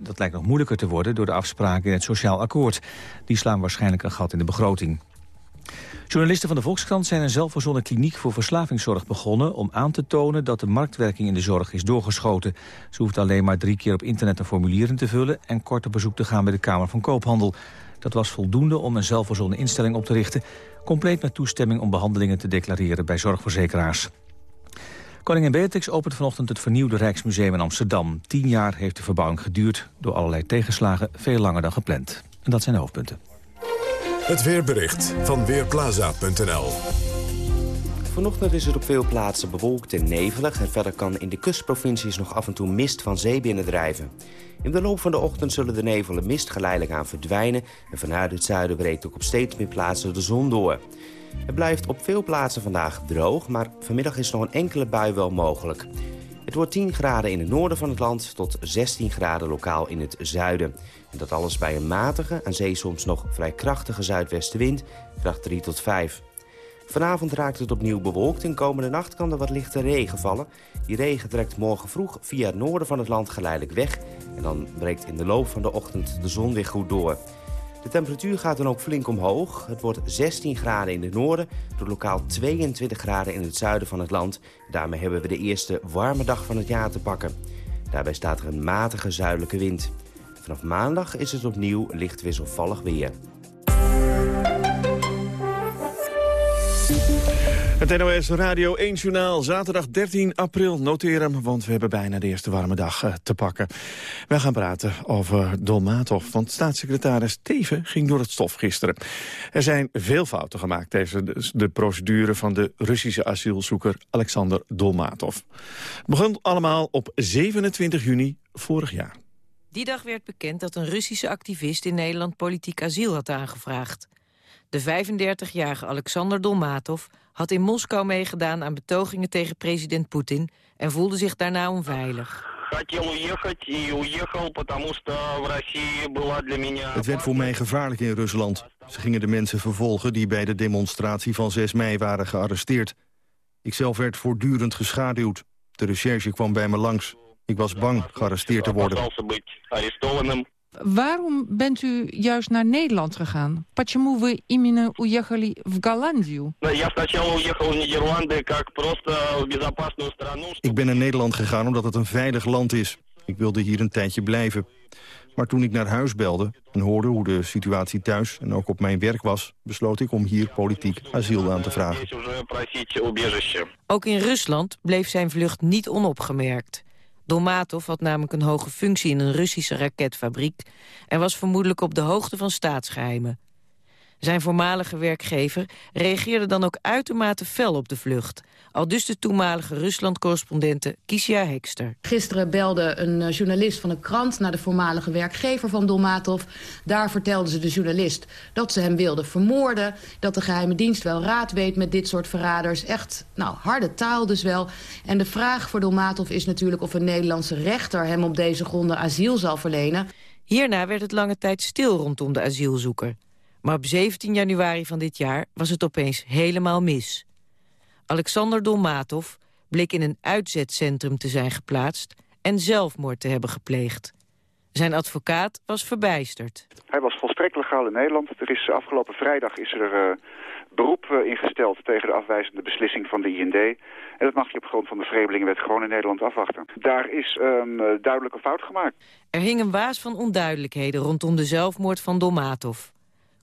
Dat lijkt nog moeilijker te worden door de afspraken in het Sociaal Akkoord. Die slaan waarschijnlijk een gat in de begroting. Journalisten van de Volkskrant zijn een zelfverzonnen kliniek voor verslavingszorg begonnen... om aan te tonen dat de marktwerking in de zorg is doorgeschoten. Ze hoeft alleen maar drie keer op internet een formulier in te vullen... en kort op bezoek te gaan bij de Kamer van Koophandel. Dat was voldoende om een zelfverzonnen instelling op te richten... compleet met toestemming om behandelingen te declareren bij zorgverzekeraars. Koningin Beatrix opent vanochtend het vernieuwde Rijksmuseum in Amsterdam. Tien jaar heeft de verbouwing geduurd, door allerlei tegenslagen veel langer dan gepland. En dat zijn de hoofdpunten. Het weerbericht van Weerplaza.nl Vanochtend is het op veel plaatsen bewolkt en nevelig... en verder kan in de kustprovincies nog af en toe mist van zee binnendrijven. In de loop van de ochtend zullen de nevel en mist geleidelijk aan verdwijnen... en vanuit het zuiden breekt ook op steeds meer plaatsen de zon door. Het blijft op veel plaatsen vandaag droog, maar vanmiddag is nog een enkele bui wel mogelijk. Het wordt 10 graden in het noorden van het land tot 16 graden lokaal in het zuiden. En dat alles bij een matige, aan zee soms nog vrij krachtige zuidwestenwind, kracht 3 tot 5. Vanavond raakt het opnieuw bewolkt en komende nacht kan er wat lichte regen vallen. Die regen trekt morgen vroeg via het noorden van het land geleidelijk weg... en dan breekt in de loop van de ochtend de zon weer goed door. De temperatuur gaat dan ook flink omhoog. Het wordt 16 graden in het noorden, tot lokaal 22 graden in het zuiden van het land. Daarmee hebben we de eerste warme dag van het jaar te pakken. Daarbij staat er een matige zuidelijke wind. Vanaf maandag is het opnieuw licht wisselvallig weer. Het NOS Radio 1 Journaal, zaterdag 13 april. Noteer hem, want we hebben bijna de eerste warme dag uh, te pakken. Wij gaan praten over Dolmatov, want staatssecretaris Teven ging door het stof gisteren. Er zijn veel fouten gemaakt tijdens de, procedure van de Russische asielzoeker Alexander Dolmatov. Begon allemaal op 27 juni vorig jaar. Die dag werd bekend dat een Russische activist in Nederland politiek asiel had aangevraagd. De 35-jarige Alexander Dolmatov had in Moskou meegedaan aan betogingen tegen president Poetin... en voelde zich daarna onveilig. Het werd voor mij gevaarlijk in Rusland. Ze gingen de mensen vervolgen die bij de demonstratie van 6 mei waren gearresteerd. Ikzelf werd voortdurend geschaduwd. De recherche kwam bij me langs. Ik was bang gearresteerd te worden. Waarom bent u juist naar Nederland gegaan? Почему вы именно уехали в Голландию? Ik ben naar Nederland gegaan omdat het een veilig land is. Ik wilde hier een tijdje blijven. Maar toen ik naar huis belde en hoorde hoe de situatie thuis en ook op mijn werk was... besloot ik om hier politiek asiel aan te vragen. Ook in Rusland bleef zijn vlucht niet onopgemerkt. Dolmatov had namelijk een hoge functie in een Russische raketfabriek... en was vermoedelijk op de hoogte van staatsgeheimen. Zijn voormalige werkgever reageerde dan ook uitermate fel op de vlucht. Al dus de toenmalige Rusland-correspondente Kisia Hekster. Gisteren belde een eh, journalist van een krant naar de voormalige werkgever van Dolmatov. Daar vertelde ze de journalist dat ze hem wilden vermoorden. Dat de geheime dienst wel raad weet met dit soort verraders. Echt, nou, harde taal dus wel. En de vraag voor Dolmatov is natuurlijk of een Nederlandse rechter hem op deze gronden asiel zal verlenen. Hierna werd het lange tijd stil rondom de asielzoeker. Maar op 17 januari van dit jaar was het opeens helemaal mis. Alexander Dolmatov bleek in een uitzetcentrum te zijn geplaatst... en zelfmoord te hebben gepleegd. Zijn advocaat was verbijsterd. Hij was volstrekt legaal in Nederland. Er is, afgelopen vrijdag is er uh, beroep uh, ingesteld tegen de afwijzende beslissing van de IND. En dat mag je op grond van de Vreemdelingenwet gewoon in Nederland afwachten. Daar is een uh, duidelijke fout gemaakt. Er hing een waas van onduidelijkheden rondom de zelfmoord van Dolmatov.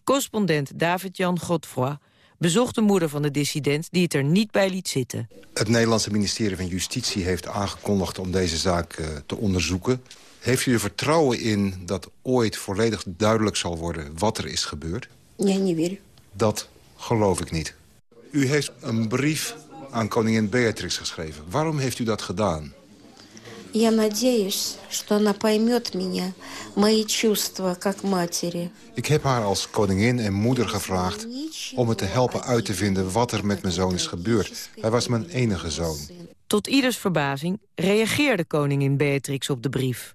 Correspondent David-Jan Godfroy bezocht de moeder van de dissident die het er niet bij liet zitten. Het Nederlandse ministerie van Justitie heeft aangekondigd om deze zaak uh, te onderzoeken. Heeft u er vertrouwen in dat ooit volledig duidelijk zal worden wat er is gebeurd? Ja, niet weer. Dat geloof ik niet. U heeft een brief aan koningin Beatrix geschreven. Waarom heeft u dat gedaan? Я надеюсь, что она поймет меня, мои чувства как матери. Ik heb haar als koningin en moeder gevraagd om me te helpen uit te vinden wat er met mijn zoon is gebeurd. Hij was mijn enige zoon. Tot ieders verbazing reageerde koningin Beatrix op de brief.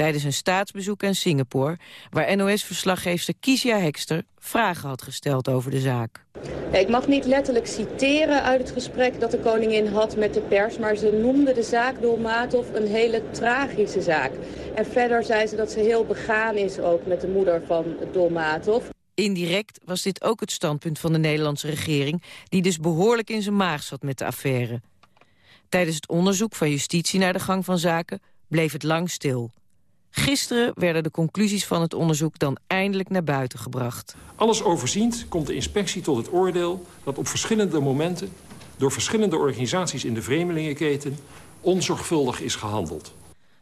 tijdens een staatsbezoek aan Singapore... waar NOS-verslaggeefster Kiesja Hekster vragen had gesteld over de zaak. ik mag niet letterlijk citeren uit het gesprek dat de koningin had met de pers... maar ze noemde de zaak Dolmatov een hele tragische zaak. En verder zei ze dat ze heel begaan is ook met de moeder van Dolmatov. Indirect was dit ook het standpunt van de Nederlandse regering... die dus behoorlijk in zijn maag zat met de affaire. Tijdens het onderzoek van justitie naar de gang van zaken bleef het lang stil. Gisteren werden de conclusies van het onderzoek dan eindelijk naar buiten gebracht. Alles overziend komt de inspectie tot het oordeel dat op verschillende momenten... door verschillende organisaties in de vreemdelingenketen onzorgvuldig is gehandeld.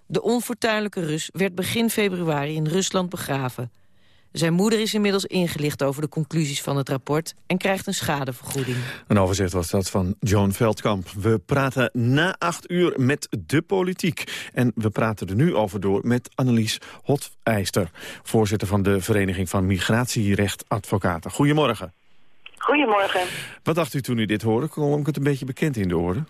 De onfortuinlijke Rus werd begin februari in Rusland begraven. Zijn moeder is inmiddels ingelicht over de conclusies van het rapport... en krijgt een schadevergoeding. Een overzicht was dat van Joan Veldkamp. We praten na acht uur met de politiek. En we praten er nu over door met Annelies Hotijster... voorzitter van de Vereniging van Migratierechtadvocaten. Goedemorgen. Goedemorgen. Wat dacht u toen u dit hoorde? Kom ik het een beetje bekend in de oren?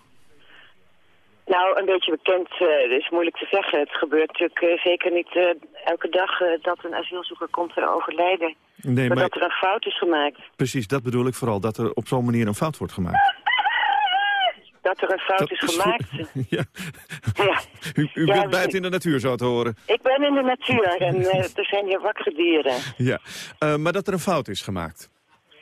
Nou, een beetje bekend uh, is moeilijk te zeggen. Het gebeurt natuurlijk uh, zeker niet uh, elke dag dat een asielzoeker komt te overlijden. Nee, maar dat er een fout is gemaakt. Precies, dat bedoel ik vooral, dat er op zo'n manier een fout wordt gemaakt. Dat er een fout dat is, is gemaakt. ja. ja. U, u ja, bent buiten in de natuur, zo te horen. Ik ben in de natuur en er zijn hier wakkere dieren. Ja, maar dat er een fout is gemaakt.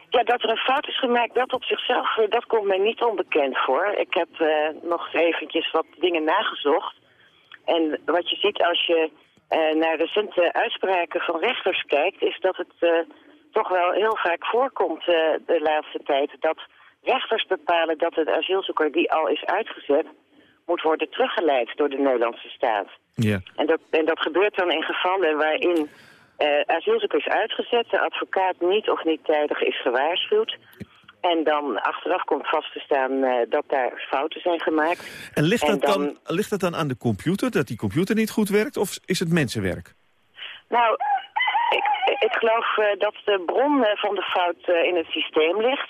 Ja, dat er een fout is gemaakt, dat op zichzelf, eh, dat komt mij niet onbekend voor. Ik heb uh, nog eventjes wat dingen nagezocht. En wat je ziet als je uh, naar recente uitspraken van rechters kijkt... is dat het uh, toch wel heel vaak voorkomt de laatste tijd... dat rechters bepalen dat het asielzoeker die al is uitgezet... moet worden teruggeleid door de Nederlandse staat. Ja. En, dat, en dat gebeurt dan in gevallen waarin uh, asielzoeker is uitgezet, de advocaat niet of niet tijdig is gewaarschuwd. En dan achteraf komt vast te staan uh, dat daar fouten zijn gemaakt. En ligt, dat dan, ligt dat dan aan de computer, dat die computer niet goed werkt, of is het mensenwerk? Nou, ik, ik geloof uh, dat de bron van de fout in het systeem ligt.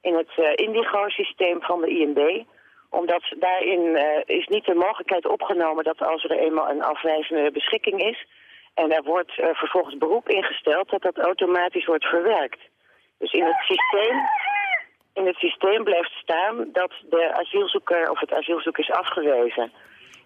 In het Indigo-systeem van de IND omdat daarin is niet de mogelijkheid opgenomen dat als er eenmaal een afwijzende beschikking is en er wordt uh, vervolgens beroep ingesteld dat dat automatisch wordt verwerkt. Dus in het systeem, in het systeem blijft staan dat de asielzoeker of het asielzoek is afgewezen.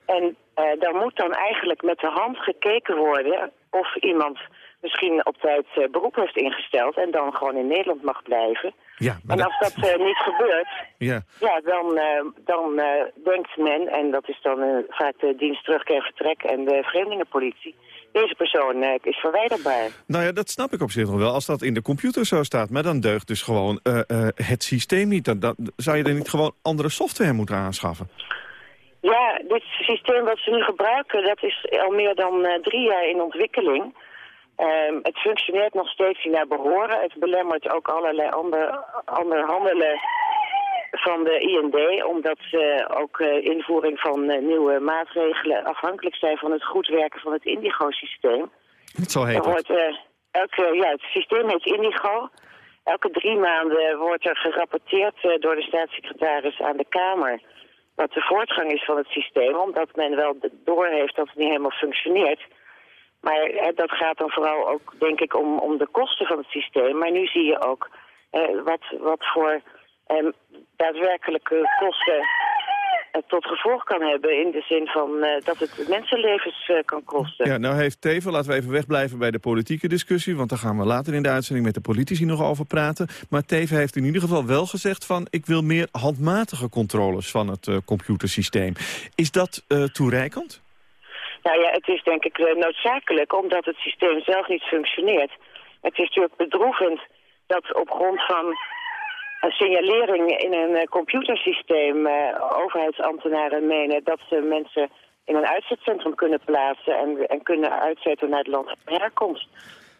En uh, daar moet dan eigenlijk met de hand gekeken worden of iemand misschien op tijd uh, beroep heeft ingesteld en dan gewoon in Nederland mag blijven. Ja, en als dat, dat niet gebeurt, ja. Ja, dan, dan denkt men, en dat is dan vaak de dienst terugkeer vertrek en de vreemdelingenpolitie deze persoon uh, is verwijderbaar. Nou ja, dat snap ik op zich nog wel, als dat in de computer zo staat. Maar dan deugt dus gewoon uh, uh, het systeem niet. Dan, dan, zou je er niet gewoon andere software moeten aanschaffen? Ja, dit systeem wat ze nu gebruiken, dat is al meer dan drie jaar in ontwikkeling. Ehm, het functioneert nog steeds naar behoren. Het belemmert ook allerlei ander, ander handelen van de IND, omdat ze ook uh, invoering van uh, nieuwe maatregelen afhankelijk zijn van het goed werken van het Indigo-systeem. Het zal heet wordt, elke, ja, het systeem heet Indigo. Elke drie maanden wordt er gerapporteerd door de staatssecretaris aan de Kamer wat de voortgang is van het systeem, omdat men wel doorheeft dat het niet helemaal functioneert. Maar dat gaat dan vooral ook, denk ik, om, om de kosten van het systeem. Maar nu zie je ook wat, wat voor um, daadwerkelijke kosten uh, tot gevolg kan hebben... in de zin van uh, dat het mensenlevens uh, kan kosten. Ja, nou heeft Teven, laten we even wegblijven bij de politieke discussie... want daar gaan we later in de uitzending met de politici nog over praten. Maar Teven heeft in ieder geval wel gezegd van... ik wil meer handmatige controles van het computersysteem. Is dat toereikend? Nou ja, het is denk ik noodzakelijk omdat het systeem zelf niet functioneert. Het is natuurlijk bedroevend dat op grond van signalering in een uh, computersysteem uh, overheidsambtenaren menen dat ze mensen in een uitzetcentrum kunnen plaatsen en, en kunnen uitzetten naar het land van herkomst.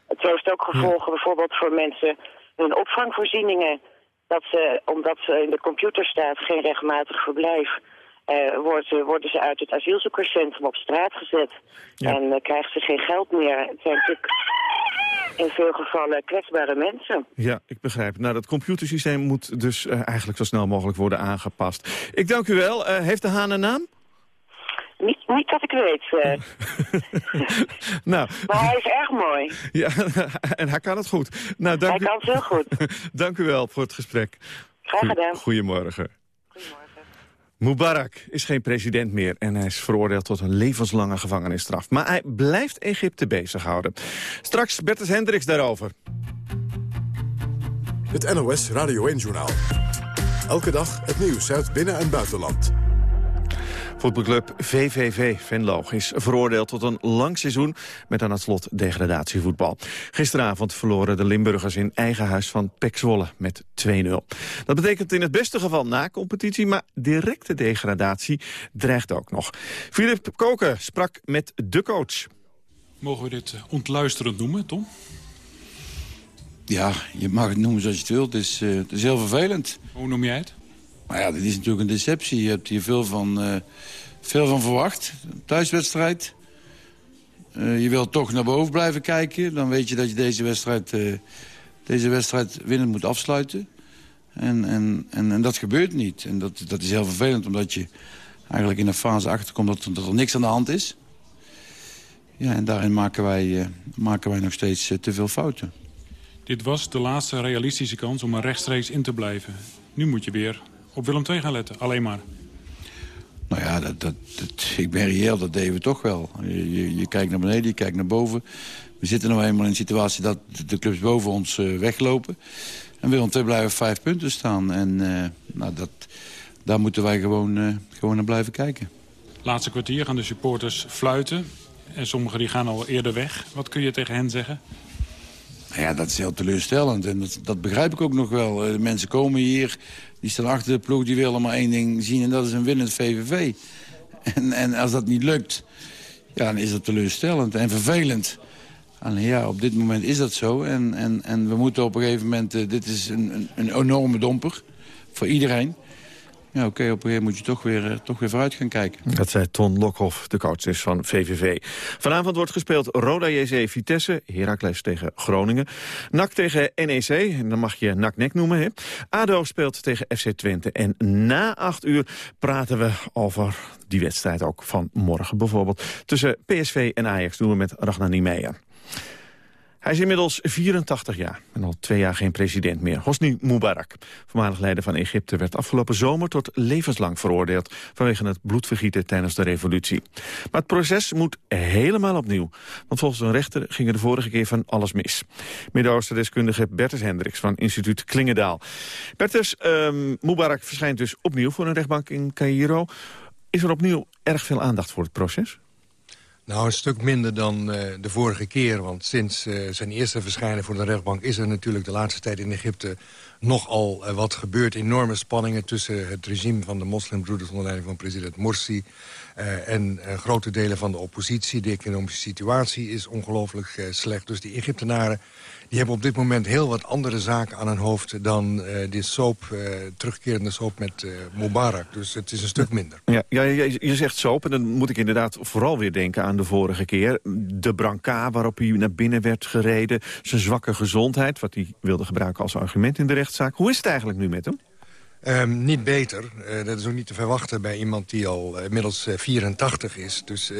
Het heeft ook gevolgen bijvoorbeeld voor mensen hun opvangvoorzieningen. Dat ze, omdat ze in de computer staat geen rechtmatig verblijf, uh, worden, worden ze uit het asielzoekerscentrum op straat gezet. Ja. En krijgen ze geen geld meer. Het zijn natuurlijk in veel gevallen kwetsbare mensen. Ja, ik begrijp. Nou, dat computersysteem moet dus uh, eigenlijk zo snel mogelijk worden aangepast. Ik dank u wel. heeft de Haan een naam? Niet, niet dat ik weet. eh. nou, maar hij is erg mooi. ja, en hij kan het goed. Nou, dank Hij u- kan het heel goed. dank u wel voor het gesprek. Graag gedaan. Goedemorgen. Mubarak is geen president meer en hij is veroordeeld tot een levenslange gevangenisstraf. Maar hij blijft Egypte bezighouden. Straks Bertus Hendricks daarover. Het NOS Radio 1-journaal. Elke dag het nieuws uit binnen- en buitenland. Voetbalclub VVV Venlo is veroordeeld tot een lang seizoen met aan het slot degradatievoetbal. Gisteravond verloren de Limburgers in eigen huis van PEC Zwolle met 2-0. Dat betekent in het beste geval na competitie, maar directe degradatie dreigt ook nog. Filip Koken sprak met de coach. Mogen we dit eh, ontluisterend noemen, Tom? Ja, je mag het noemen zoals je het wilt. Het is, eh, het is heel vervelend. Hoe noem jij het? Maar ja, dit is natuurlijk een deceptie. Je hebt hier veel van, eh, veel van verwacht. Thuiswedstrijd. Eh, je wilt toch naar boven blijven kijken. Dan weet je dat je deze wedstrijd, eh, deze wedstrijd winnend moet afsluiten. En, en, en, dat gebeurt niet. En dat, dat is heel vervelend, omdat je eigenlijk in een fase achterkomt dat, dat er niks aan de hand is. Ja, en daarin maken wij, maken wij nog steeds te veel fouten. Dit was de laatste realistische kans om er rechtstreeks in te blijven. Nu moet je weer op Willem II gaan letten, alleen maar. Nou ja, dat, dat, dat, ik ben reëel, dat deden we toch wel. Je, je, je kijkt naar beneden, je kijkt naar boven. We zitten nou eenmaal in een situatie dat de clubs boven ons eh, weglopen. En Willem II blijven vijf punten staan. En eh, nou, dat, daar moeten wij gewoon, eh, gewoon naar blijven kijken. Laatste kwartier gaan de supporters fluiten. En sommigen die gaan al eerder weg. Wat kun je tegen hen zeggen? Nou ja, dat is heel teleurstellend. En dat, dat begrijp ik ook nog wel. Eh, De mensen komen hier, die staan achter de ploeg... die willen maar één ding zien en dat is een winnend VVV. En, en als dat niet lukt, ja, dan is dat teleurstellend en vervelend. Alleen ja, op dit moment is dat zo. En, en, en we moeten op een gegeven moment... eh, dit is een, een, een enorme domper voor iedereen. Oké, op een gegeven moment moet je toch weer, eh, toch weer vooruit gaan kijken. Dat zei Ton Lokhoff, de coach is van VVV. Vanavond wordt gespeeld Roda JC Vitesse, Heracles tegen Groningen. NAC tegen NEC, en dan mag je NAC-NEC noemen. Hè. ADO speelt tegen FC Twente. En na acht uur praten we over die wedstrijd ook van morgen bijvoorbeeld. Tussen PSV en Ajax doen we met Ragnar Niemeyer. Hij is inmiddels 84 jaar en al twee jaar geen president meer. Hosni Mubarak, voormalig leider van Egypte, werd afgelopen zomer tot levenslang veroordeeld vanwege het bloedvergieten tijdens de revolutie. Maar het proces moet helemaal opnieuw, want volgens een rechter ging er de vorige keer van alles mis. Midden-Oosten-deskundige Bertus Hendricks van instituut Klingendaal. Bertus, ehm, Mubarak verschijnt dus opnieuw voor een rechtbank in Cairo. Is er opnieuw erg veel aandacht voor het proces? Nou, een stuk minder dan eh, de vorige keer. Want sinds eh, zijn eerste verschijnen voor de rechtbank... is er natuurlijk de laatste tijd in Egypte nogal eh, wat gebeurd. Enorme spanningen tussen het regime van de moslimbroeders... onder leiding van president Morsi... en grote delen van de oppositie. De economische situatie is ongelooflijk slecht. Dus die Egyptenaren die hebben op dit moment heel wat andere zaken aan hun hoofd... dan eh die soap, eh, terugkerende soap met eh, Mubarak. Dus het is een stuk minder. Ja, ja, je, je zegt soap en dan moet ik inderdaad vooral weer denken aan de vorige keer. De brancard waarop hij naar binnen werd gereden. Zijn zwakke gezondheid, wat hij wilde gebruiken als argument in de rechtszaak. Hoe is het eigenlijk nu met hem? Ehm, niet beter. Eh, dat is ook niet te verwachten bij iemand die al eh, inmiddels eh, 84 is. Dus eh,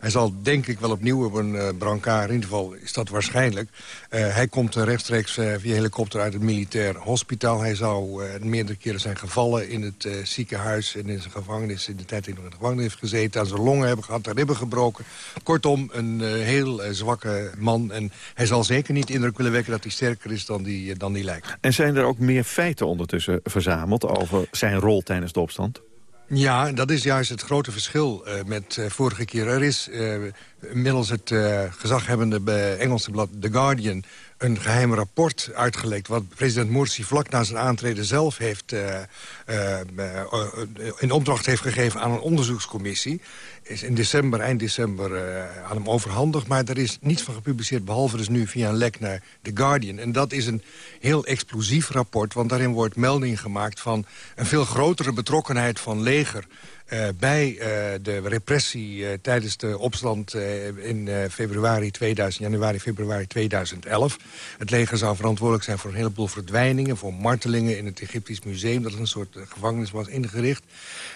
hij zal denk ik wel opnieuw op een eh, brancard. In ieder geval is dat waarschijnlijk. Eh, hij komt eh, rechtstreeks eh, via helikopter uit het militair hospitaal. Hij zou eh, meerdere keren zijn gevallen in het eh, ziekenhuis... en in zijn gevangenis, in de tijd dat hij nog in de gevangenis heeft gezeten... aan zijn longen hebben gehad, ribben gebroken. Kortom, een eh, heel eh, zwakke man. En hij zal zeker niet indruk willen wekken dat hij sterker is dan die, eh, dan die lijkt. En zijn er ook meer feiten ondertussen verzameld over zijn rol tijdens de opstand? Ja, dat is juist het grote verschil eh, met eh, vorige keer. Er is eh, middels het gezaghebbende Engelse blad The Guardian... een geheim rapport uitgelekt... wat president Morsi vlak na zijn aantreden zelf heeft... in opdracht heeft gegeven aan een onderzoekscommissie. Is in december, eind december, eh, aan hem overhandigd. Maar er is niets van gepubliceerd, behalve dus nu via een lek naar The Guardian. En dat is een heel explosief rapport, want daarin wordt melding gemaakt... van een veel grotere betrokkenheid van leger... eh, bij eh, de repressie eh, tijdens de opstand in februari 2000, januari, februari 2011. Het leger zou verantwoordelijk zijn voor een heleboel verdwijningen... voor martelingen in het Egyptisch museum... dat een soort gevangenis was ingericht.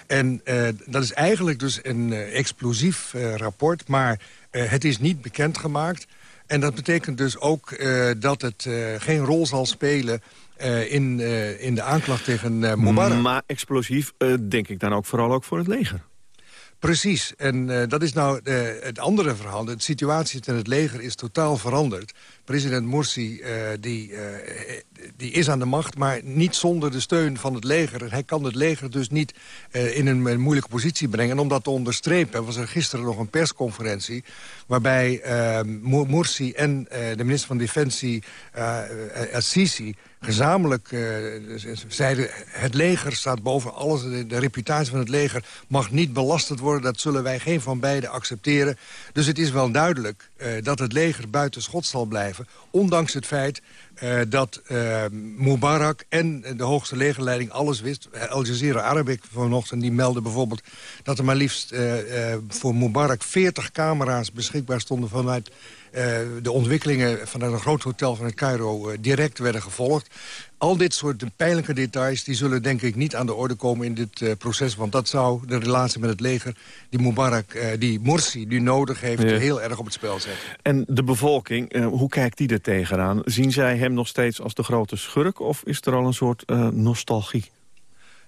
En dat is eigenlijk dus een explosief rapport, maar het is niet bekendgemaakt. En dat betekent dus ook dat het geen rol zal spelen in, in de aanklacht tegen Mubarak. Maar explosief denk ik dan ook vooral ook voor het leger. Precies, en uh, dat is nou uh, het andere verhaal. De situatie in het leger is totaal veranderd. President Morsi uh, die, die is aan de macht, maar niet zonder de steun van het leger. En hij kan het leger dus niet in een, een, moeilijke positie brengen. En om dat te onderstrepen was er gisteren nog een persconferentie... waarbij Morsi en de minister van Defensie, Assisi gezamenlijk uh, zeiden... het leger staat boven alles, de, reputatie van het leger mag niet belastend worden. Dat zullen wij geen van beiden accepteren. Dus het is wel duidelijk uh, dat het leger buiten schot zal blijven... ondanks het feit uh, dat Mubarak en de hoogste legerleiding alles wist. Al Jazeera Arabic vanochtend die meldde bijvoorbeeld... dat er maar liefst voor Mubarak 40 camera's beschikbaar stonden vanuit de ontwikkelingen vanuit een groot hotel van het Cairo uh, direct werden gevolgd. Al dit soort pijnlijke details die zullen denk ik niet aan de orde komen in dit uh, proces. Want dat zou de relatie met het leger, die Mubarak, die Morsi nu nodig heeft... Ja. heel erg op het spel zetten. En de bevolking, hoe kijkt die er tegenaan? Zien zij hem nog steeds als de grote schurk of is er al een soort nostalgie?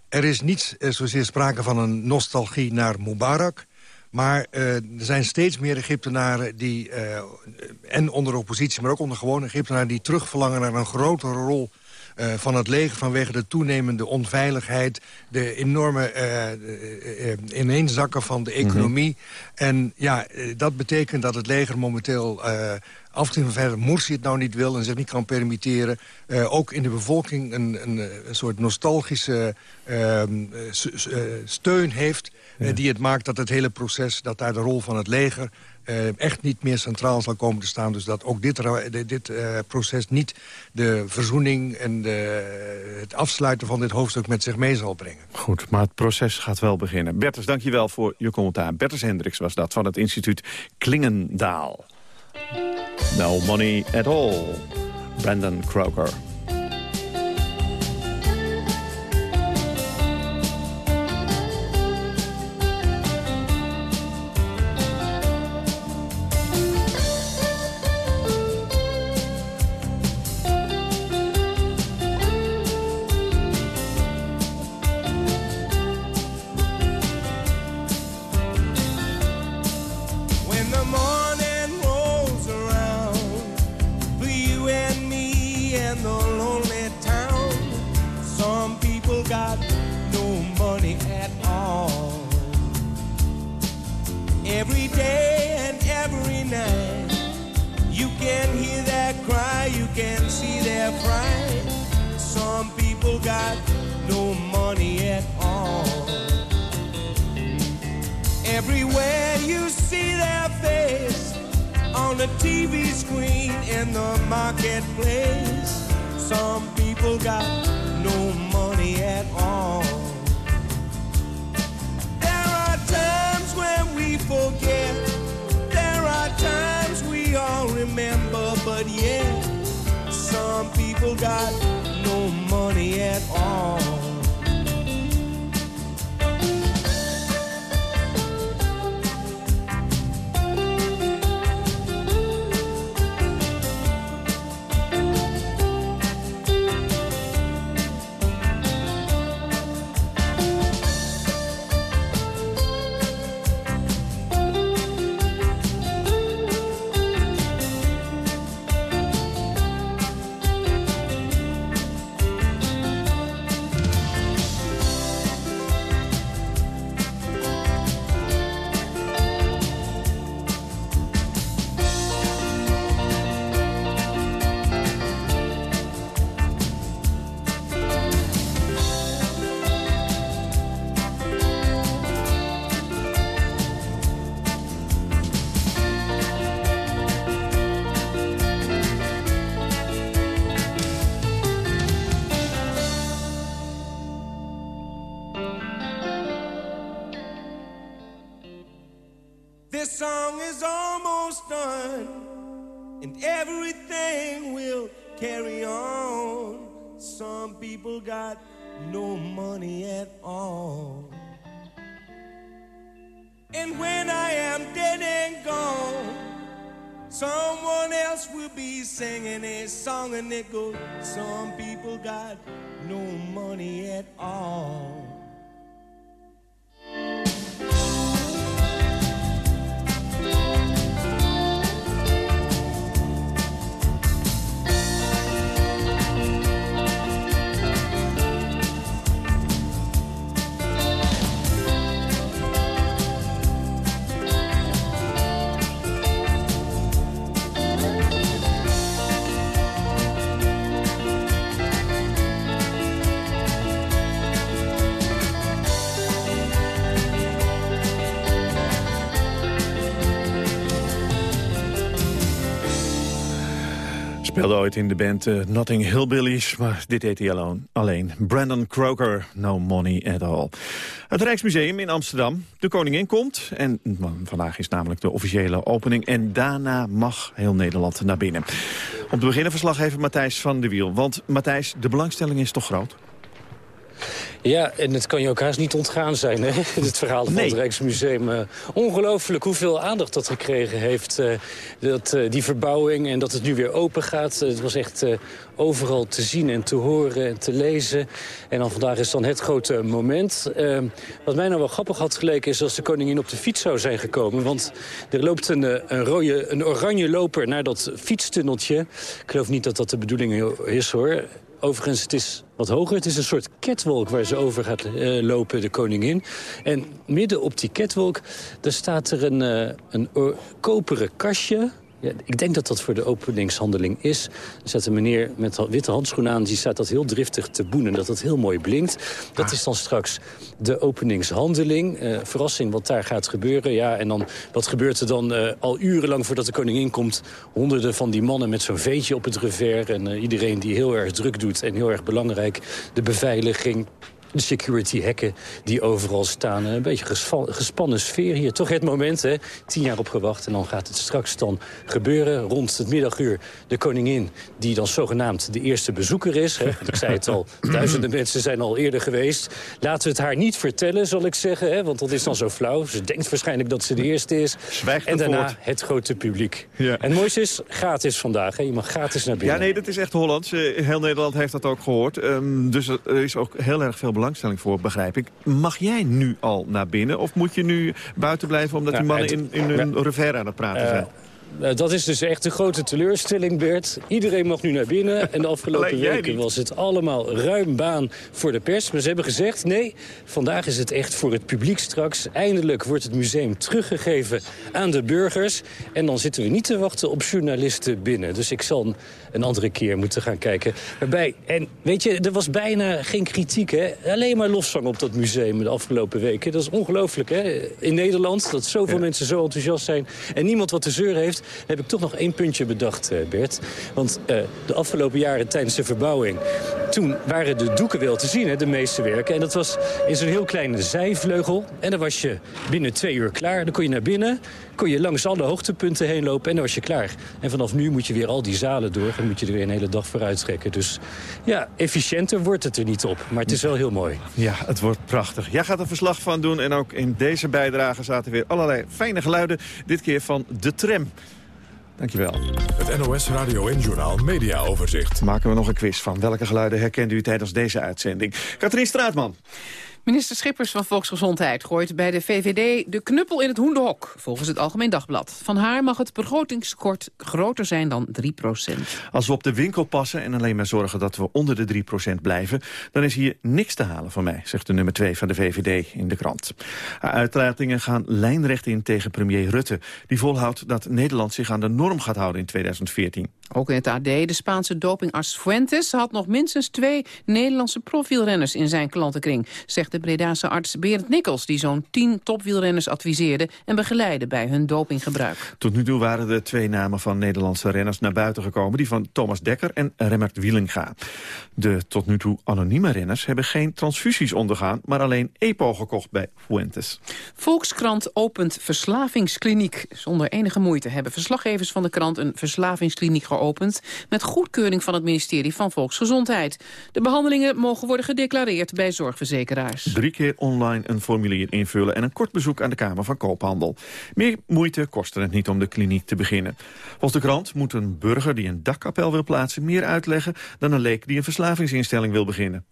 Er is niet zozeer sprake van een nostalgie naar Mubarak... Maar uh, er zijn steeds meer Egyptenaren die, uh, en onder oppositie... maar ook onder gewone Egyptenaren die terugverlangen naar een grotere rol uh, van het leger vanwege de toenemende onveiligheid... de enorme uh, ineenzakken van de economie. Mm -hmm. En ja, dat betekent dat het leger momenteel... Afgezien van verder Morsi het nou niet wil en zich niet kan permitteren... Ook in de bevolking een, een, een soort nostalgische steun heeft... Ja. die het maakt dat het hele proces, dat daar de rol van het leger... Uh, echt niet meer centraal zal komen te staan. Dus dat ook dit, dit uh, proces niet de verzoening en de, het afsluiten van dit hoofdstuk met zich mee zal brengen. Goed, maar het proces gaat wel beginnen. Bertus, dankjewel voor je commentaar. Bertus Hendricks was dat van het instituut Klingendaal. No money at all. Brandon Croker. some people got no money at all. Someone else will be singing a song and it goes, some people got no money at all. Speelde ooit in de band uh, Notting Hillbillies, maar dit deed hij alleen. alleen. Brandon Croker, no money at all. Het Rijksmuseum in Amsterdam. De koningin komt en vandaag is namelijk de officiële opening. En daarna mag heel Nederland naar binnen. Om te beginnen verslaggever Matthijs van de Wiel. Want Matthijs, de belangstelling is toch groot? Ja, en het kan je ook haast niet ontgaan zijn, hè? het verhaal van het Rijksmuseum. Uh, ongelooflijk hoeveel aandacht dat gekregen heeft, uh, dat, uh, die verbouwing... en dat het nu weer open gaat. het was echt overal te zien en te horen en te lezen. En dan vandaag is dan het grote moment. wat mij nou wel grappig had geleken is als de koningin op de fiets zou zijn gekomen. Want er loopt een, een, rode, een oranje loper naar dat fietstunneltje. Ik geloof niet dat dat de bedoeling is, hoor. Overigens, het is wat hoger. Het is een soort catwalk waar ze over gaat uh, lopen, de koningin. En midden op die catwalk, daar staat er een, uh, een koperen kastje ja, ik denk dat dat voor de openingshandeling is. Er staat een meneer met witte handschoenen aan... die staat dat heel driftig te boenen, dat dat heel mooi blinkt. Dat ah. is dan straks de openingshandeling. Uh, verrassing wat daar gaat gebeuren. Ja, en dan, wat gebeurt er dan uh, al urenlang voordat de koningin komt? Honderden van die mannen met zo'n veetje op het revers... en uh, iedereen die heel erg druk doet en heel erg belangrijk... de beveiliging, de security hekken die overal staan. Een beetje gespannen sfeer hier. Toch het moment, hè? Tien jaar op gewacht en dan gaat het straks dan gebeuren. Rond het middaguur de koningin, die dan zogenaamd de eerste bezoeker is. Hè? Ik zei het al, duizenden mensen zijn al eerder geweest. Laten we het haar niet vertellen, zal ik zeggen. Hè? Want dat is dan zo flauw. Ze denkt waarschijnlijk dat ze de eerste is. En daarna het grote publiek. Ja. En het mooiste is, gratis vandaag. Hè? Je mag gratis naar binnen. Ja, nee, dat is echt Hollands. Heel Nederland heeft dat ook gehoord. Um, dus er is ook heel erg veel belangstelling voor, begrijp ik. Mag jij nu al naar binnen? Of moet je nu buiten blijven omdat die mannen in, in hun ja. revers aan het praten zijn? Uh, dat is dus echt een grote teleurstelling, Bert. Iedereen mag nu naar binnen. En de afgelopen weken was het allemaal ruim baan voor de pers. Maar ze hebben gezegd, nee, vandaag is het echt voor het publiek straks. Eindelijk wordt het museum teruggegeven aan de burgers. En dan zitten we niet te wachten op journalisten binnen. Dus ik zal een andere keer moeten gaan kijken. Waarbij, en weet je, er was bijna geen kritiek, hè? Alleen maar lofzang op dat museum de afgelopen weken. Dat is ongelooflijk, hè? In Nederland, dat zoveel mensen zo enthousiast zijn... en niemand wat te zeuren heeft, heb ik toch nog één puntje bedacht, eh, Bert. Want uh, de afgelopen jaren tijdens de verbouwing... toen waren de doeken wel te zien, hè, de meeste werken. En dat was in zo'n heel kleine zijvleugel. En dan was je binnen twee uur klaar. Dan kon je naar binnen, kon je langs alle hoogtepunten heen lopen... en dan was je klaar. En vanaf nu moet je weer al die zalen door dan moet je er weer een hele dag voor uittrekken. Dus ja, efficiënter wordt het er niet op. Maar het is wel heel mooi. Ja, het wordt prachtig. Jij gaat er verslag van doen. En ook in deze bijdrage zaten weer allerlei fijne geluiden. Dit keer van de tram. Dankjewel. Het NOS Radio en Journal Media Overzicht. Maken we nog een quiz van. Welke geluiden herkende u tijdens deze uitzending? Katrien Straatman. Minister Schippers van Volksgezondheid gooit bij de VVD de knuppel in het hoendehok, volgens het Algemeen Dagblad. Van haar mag het begrotingskort groter zijn dan 3% Als we op de winkel passen en alleen maar zorgen dat we onder de 3% blijven, dan is hier niks te halen van mij, zegt de nummer 2 van de VVD in de krant. Haar uitlatingen gaan lijnrecht in tegen premier Rutte, die volhoudt dat Nederland zich aan de norm gaat houden in 2014. Ook in het AD, de Spaanse dopingarts Fuentes had nog minstens twee Nederlandse profielrenners in zijn klantenkring, zegt de Bredaanse arts Berend Nikkels... die zo'n tien topwielrenners adviseerde en begeleidde bij hun dopinggebruik. Tot nu toe waren de twee namen van Nederlandse renners naar buiten gekomen... die van Thomas Dekker en Remmert Wielinga. De tot nu toe anonieme renners hebben geen transfusies ondergaan... maar alleen EPO gekocht bij Fuentes. Volkskrant opent verslavingskliniek. Zonder enige moeite hebben verslaggevers van de krant een verslavingskliniek geopend geopend... met goedkeuring van het ministerie van Volksgezondheid. De behandelingen mogen worden gedeclareerd bij zorgverzekeraars. Drie keer online een formulier invullen en een kort bezoek aan de Kamer van Koophandel. Meer moeite kostte het niet om de kliniek te beginnen. Volgens de krant moet een burger die een dakkapel wil plaatsen... meer uitleggen dan een leek die een verslavingsinstelling wil beginnen.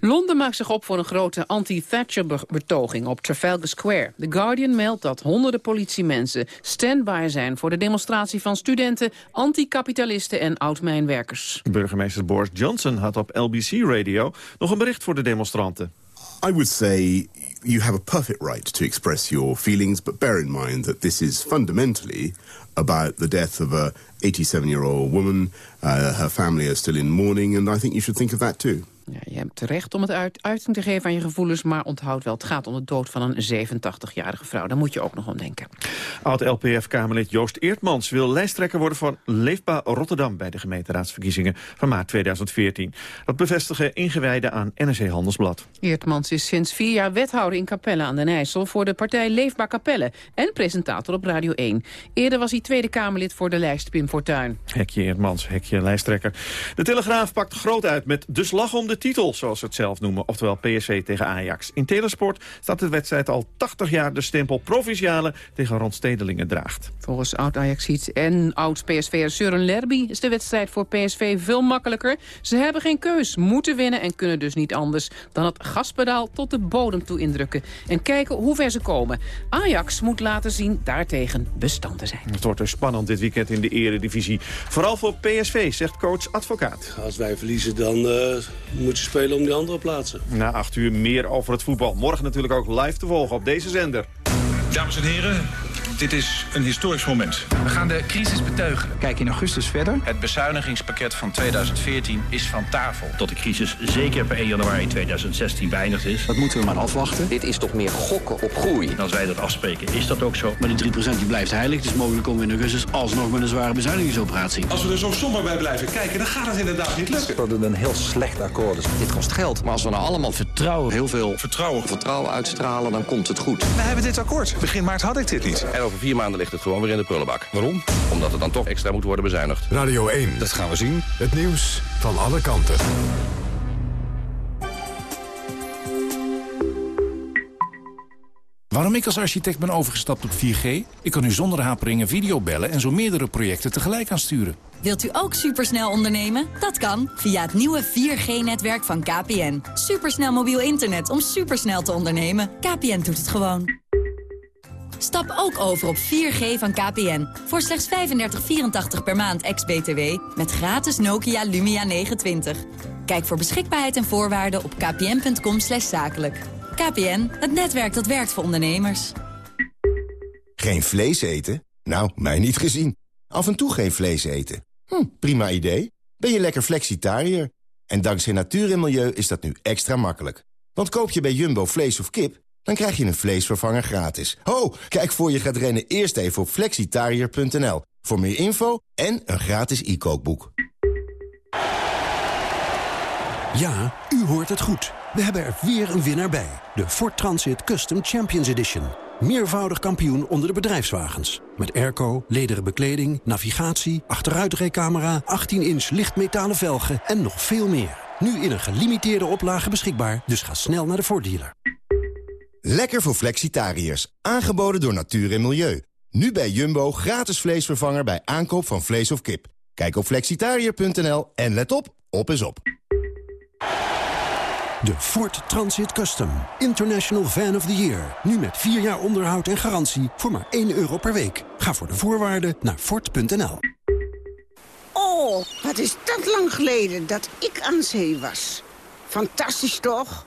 Londen maakt zich op voor een grote anti-Thatcher-betoging op Trafalgar Square. The Guardian meldt dat honderden politiemensen stand-by zijn... voor de demonstratie van studenten, en oud-mijnwerkers. Burgemeester Boris Johnson had op LBC Radio nog een bericht voor de demonstranten. I would say you have a perfect right to express your feelings, but bear in mind that this is fundamentally about the death of a 87-year-old woman. Uh, her family are still in mourning, and I think you should think of that too. Ja, je hebt recht om het uit, uiting te geven aan je gevoelens... maar onthoud wel, het gaat om de dood van een 87-jarige vrouw. Daar moet je ook nog om denken. Oud-LPF-Kamerlid Joost Eertmans wil lijsttrekker worden... van Leefbaar Rotterdam bij de gemeenteraadsverkiezingen van maart 2014. Dat bevestigen ingewijden aan NRC Handelsblad. Eertmans is sinds vier jaar wethouder in Capelle aan den IJssel... voor de partij Leefbaar Capelle en presentator op Radio 1. Eerder was hij Tweede Kamerlid voor de lijst Pim Fortuyn. Hekje Eertmans, hekje lijsttrekker. De Telegraaf pakt groot uit met de slag om de titel, zoals ze het zelf noemen. Oftewel PSV tegen Ajax. In Telesport staat de wedstrijd al 80 jaar de stempel provinciale tegen rondstedelingen draagt. Volgens oud-Ajaxiet en oud-PSV'er Søren Lerby is de wedstrijd voor PSV veel makkelijker. Ze hebben geen keus, moeten winnen en kunnen dus niet anders dan het gaspedaal tot de bodem toe indrukken. En kijken hoe ver ze komen. Ajax moet laten zien daartegen bestand te zijn. Het wordt dus spannend dit weekend in de eredivisie. Vooral voor PSV, zegt coach Advocaat. Als wij verliezen dan uh, moet je spelen om die andere plaatsen. Na acht uur meer over het voetbal. Morgen natuurlijk ook live te volgen op deze zender. Dames en heren, dit is een historisch moment. We gaan de crisis beteugelen. Kijk in augustus verder. Het bezuinigingspakket van 2014 is van tafel. Tot de crisis zeker per 1 januari 2016 beëindigd is. Dat moeten we maar afwachten. Dit is toch meer gokken op groei. Als wij dat afspreken, is dat ook zo. Maar die 3% die blijft heilig. Dus mogelijk komen we in augustus alsnog met een zware bezuinigingsoperatie. Als we er zo somber bij blijven kijken, dan gaat het inderdaad niet lukken. Dat het een heel slecht akkoord is. Dit kost geld. Maar als we nou allemaal vertrouwen, heel veel vertrouwen, vertrouwen uitstralen, dan komt het goed. We hebben dit akkoord. Begin maart had ik dit niet. En over vier maanden ligt het gewoon weer in de prullenbak. Waarom? Omdat het dan toch extra moet worden bezuinigd. Radio 1. Dat gaan we zien. Het nieuws van alle kanten. Waarom ik als architect ben overgestapt op 4G? Ik kan nu zonder haperingen videobellen en zo meerdere projecten tegelijk aansturen. Wilt u ook supersnel ondernemen? Dat kan via het nieuwe 4G-netwerk van KPN. Supersnel mobiel internet om supersnel te ondernemen. KPN doet het gewoon. Stap ook over op 4G van KPN. Voor slechts 35,84 per maand ex-BTW. Met gratis Nokia Lumia 920. Kijk voor beschikbaarheid en voorwaarden op kpn.com zakelijk. KPN, het netwerk dat werkt voor ondernemers. Geen vlees eten? Nou, mij niet gezien. Af en toe geen vlees eten. Hm, prima idee. Ben je lekker flexitariër? En dankzij natuur en milieu is dat nu extra makkelijk. Want koop je bij Jumbo vlees of kip, dan krijg je een vleesvervanger gratis. Ho, kijk voor je gaat rennen eerst even op flexitariër.nl. Voor meer info en een gratis e-kookboek. Ja, u hoort het goed. We hebben er weer een winnaar bij. De Ford Transit Custom Champions Edition. Meervoudig kampioen onder de bedrijfswagens. Met airco, lederen bekleding, navigatie, achteruitrijcamera... 18-inch lichtmetalen velgen en nog veel meer. Nu in een gelimiteerde oplage beschikbaar, dus ga snel naar de Ford dealer. Lekker voor flexitariërs. Aangeboden door Natuur en Milieu. Nu bij Jumbo gratis vleesvervanger bij aankoop van vlees of kip. Kijk op flexitariër.nl en let op, op is op. De Ford Transit Custom. International Van of the Year. Nu met 4 jaar onderhoud en garantie voor maar 1 euro per week. Ga voor de voorwaarden naar Ford.nl. Oh, wat is dat lang geleden dat ik aan zee was. Fantastisch toch?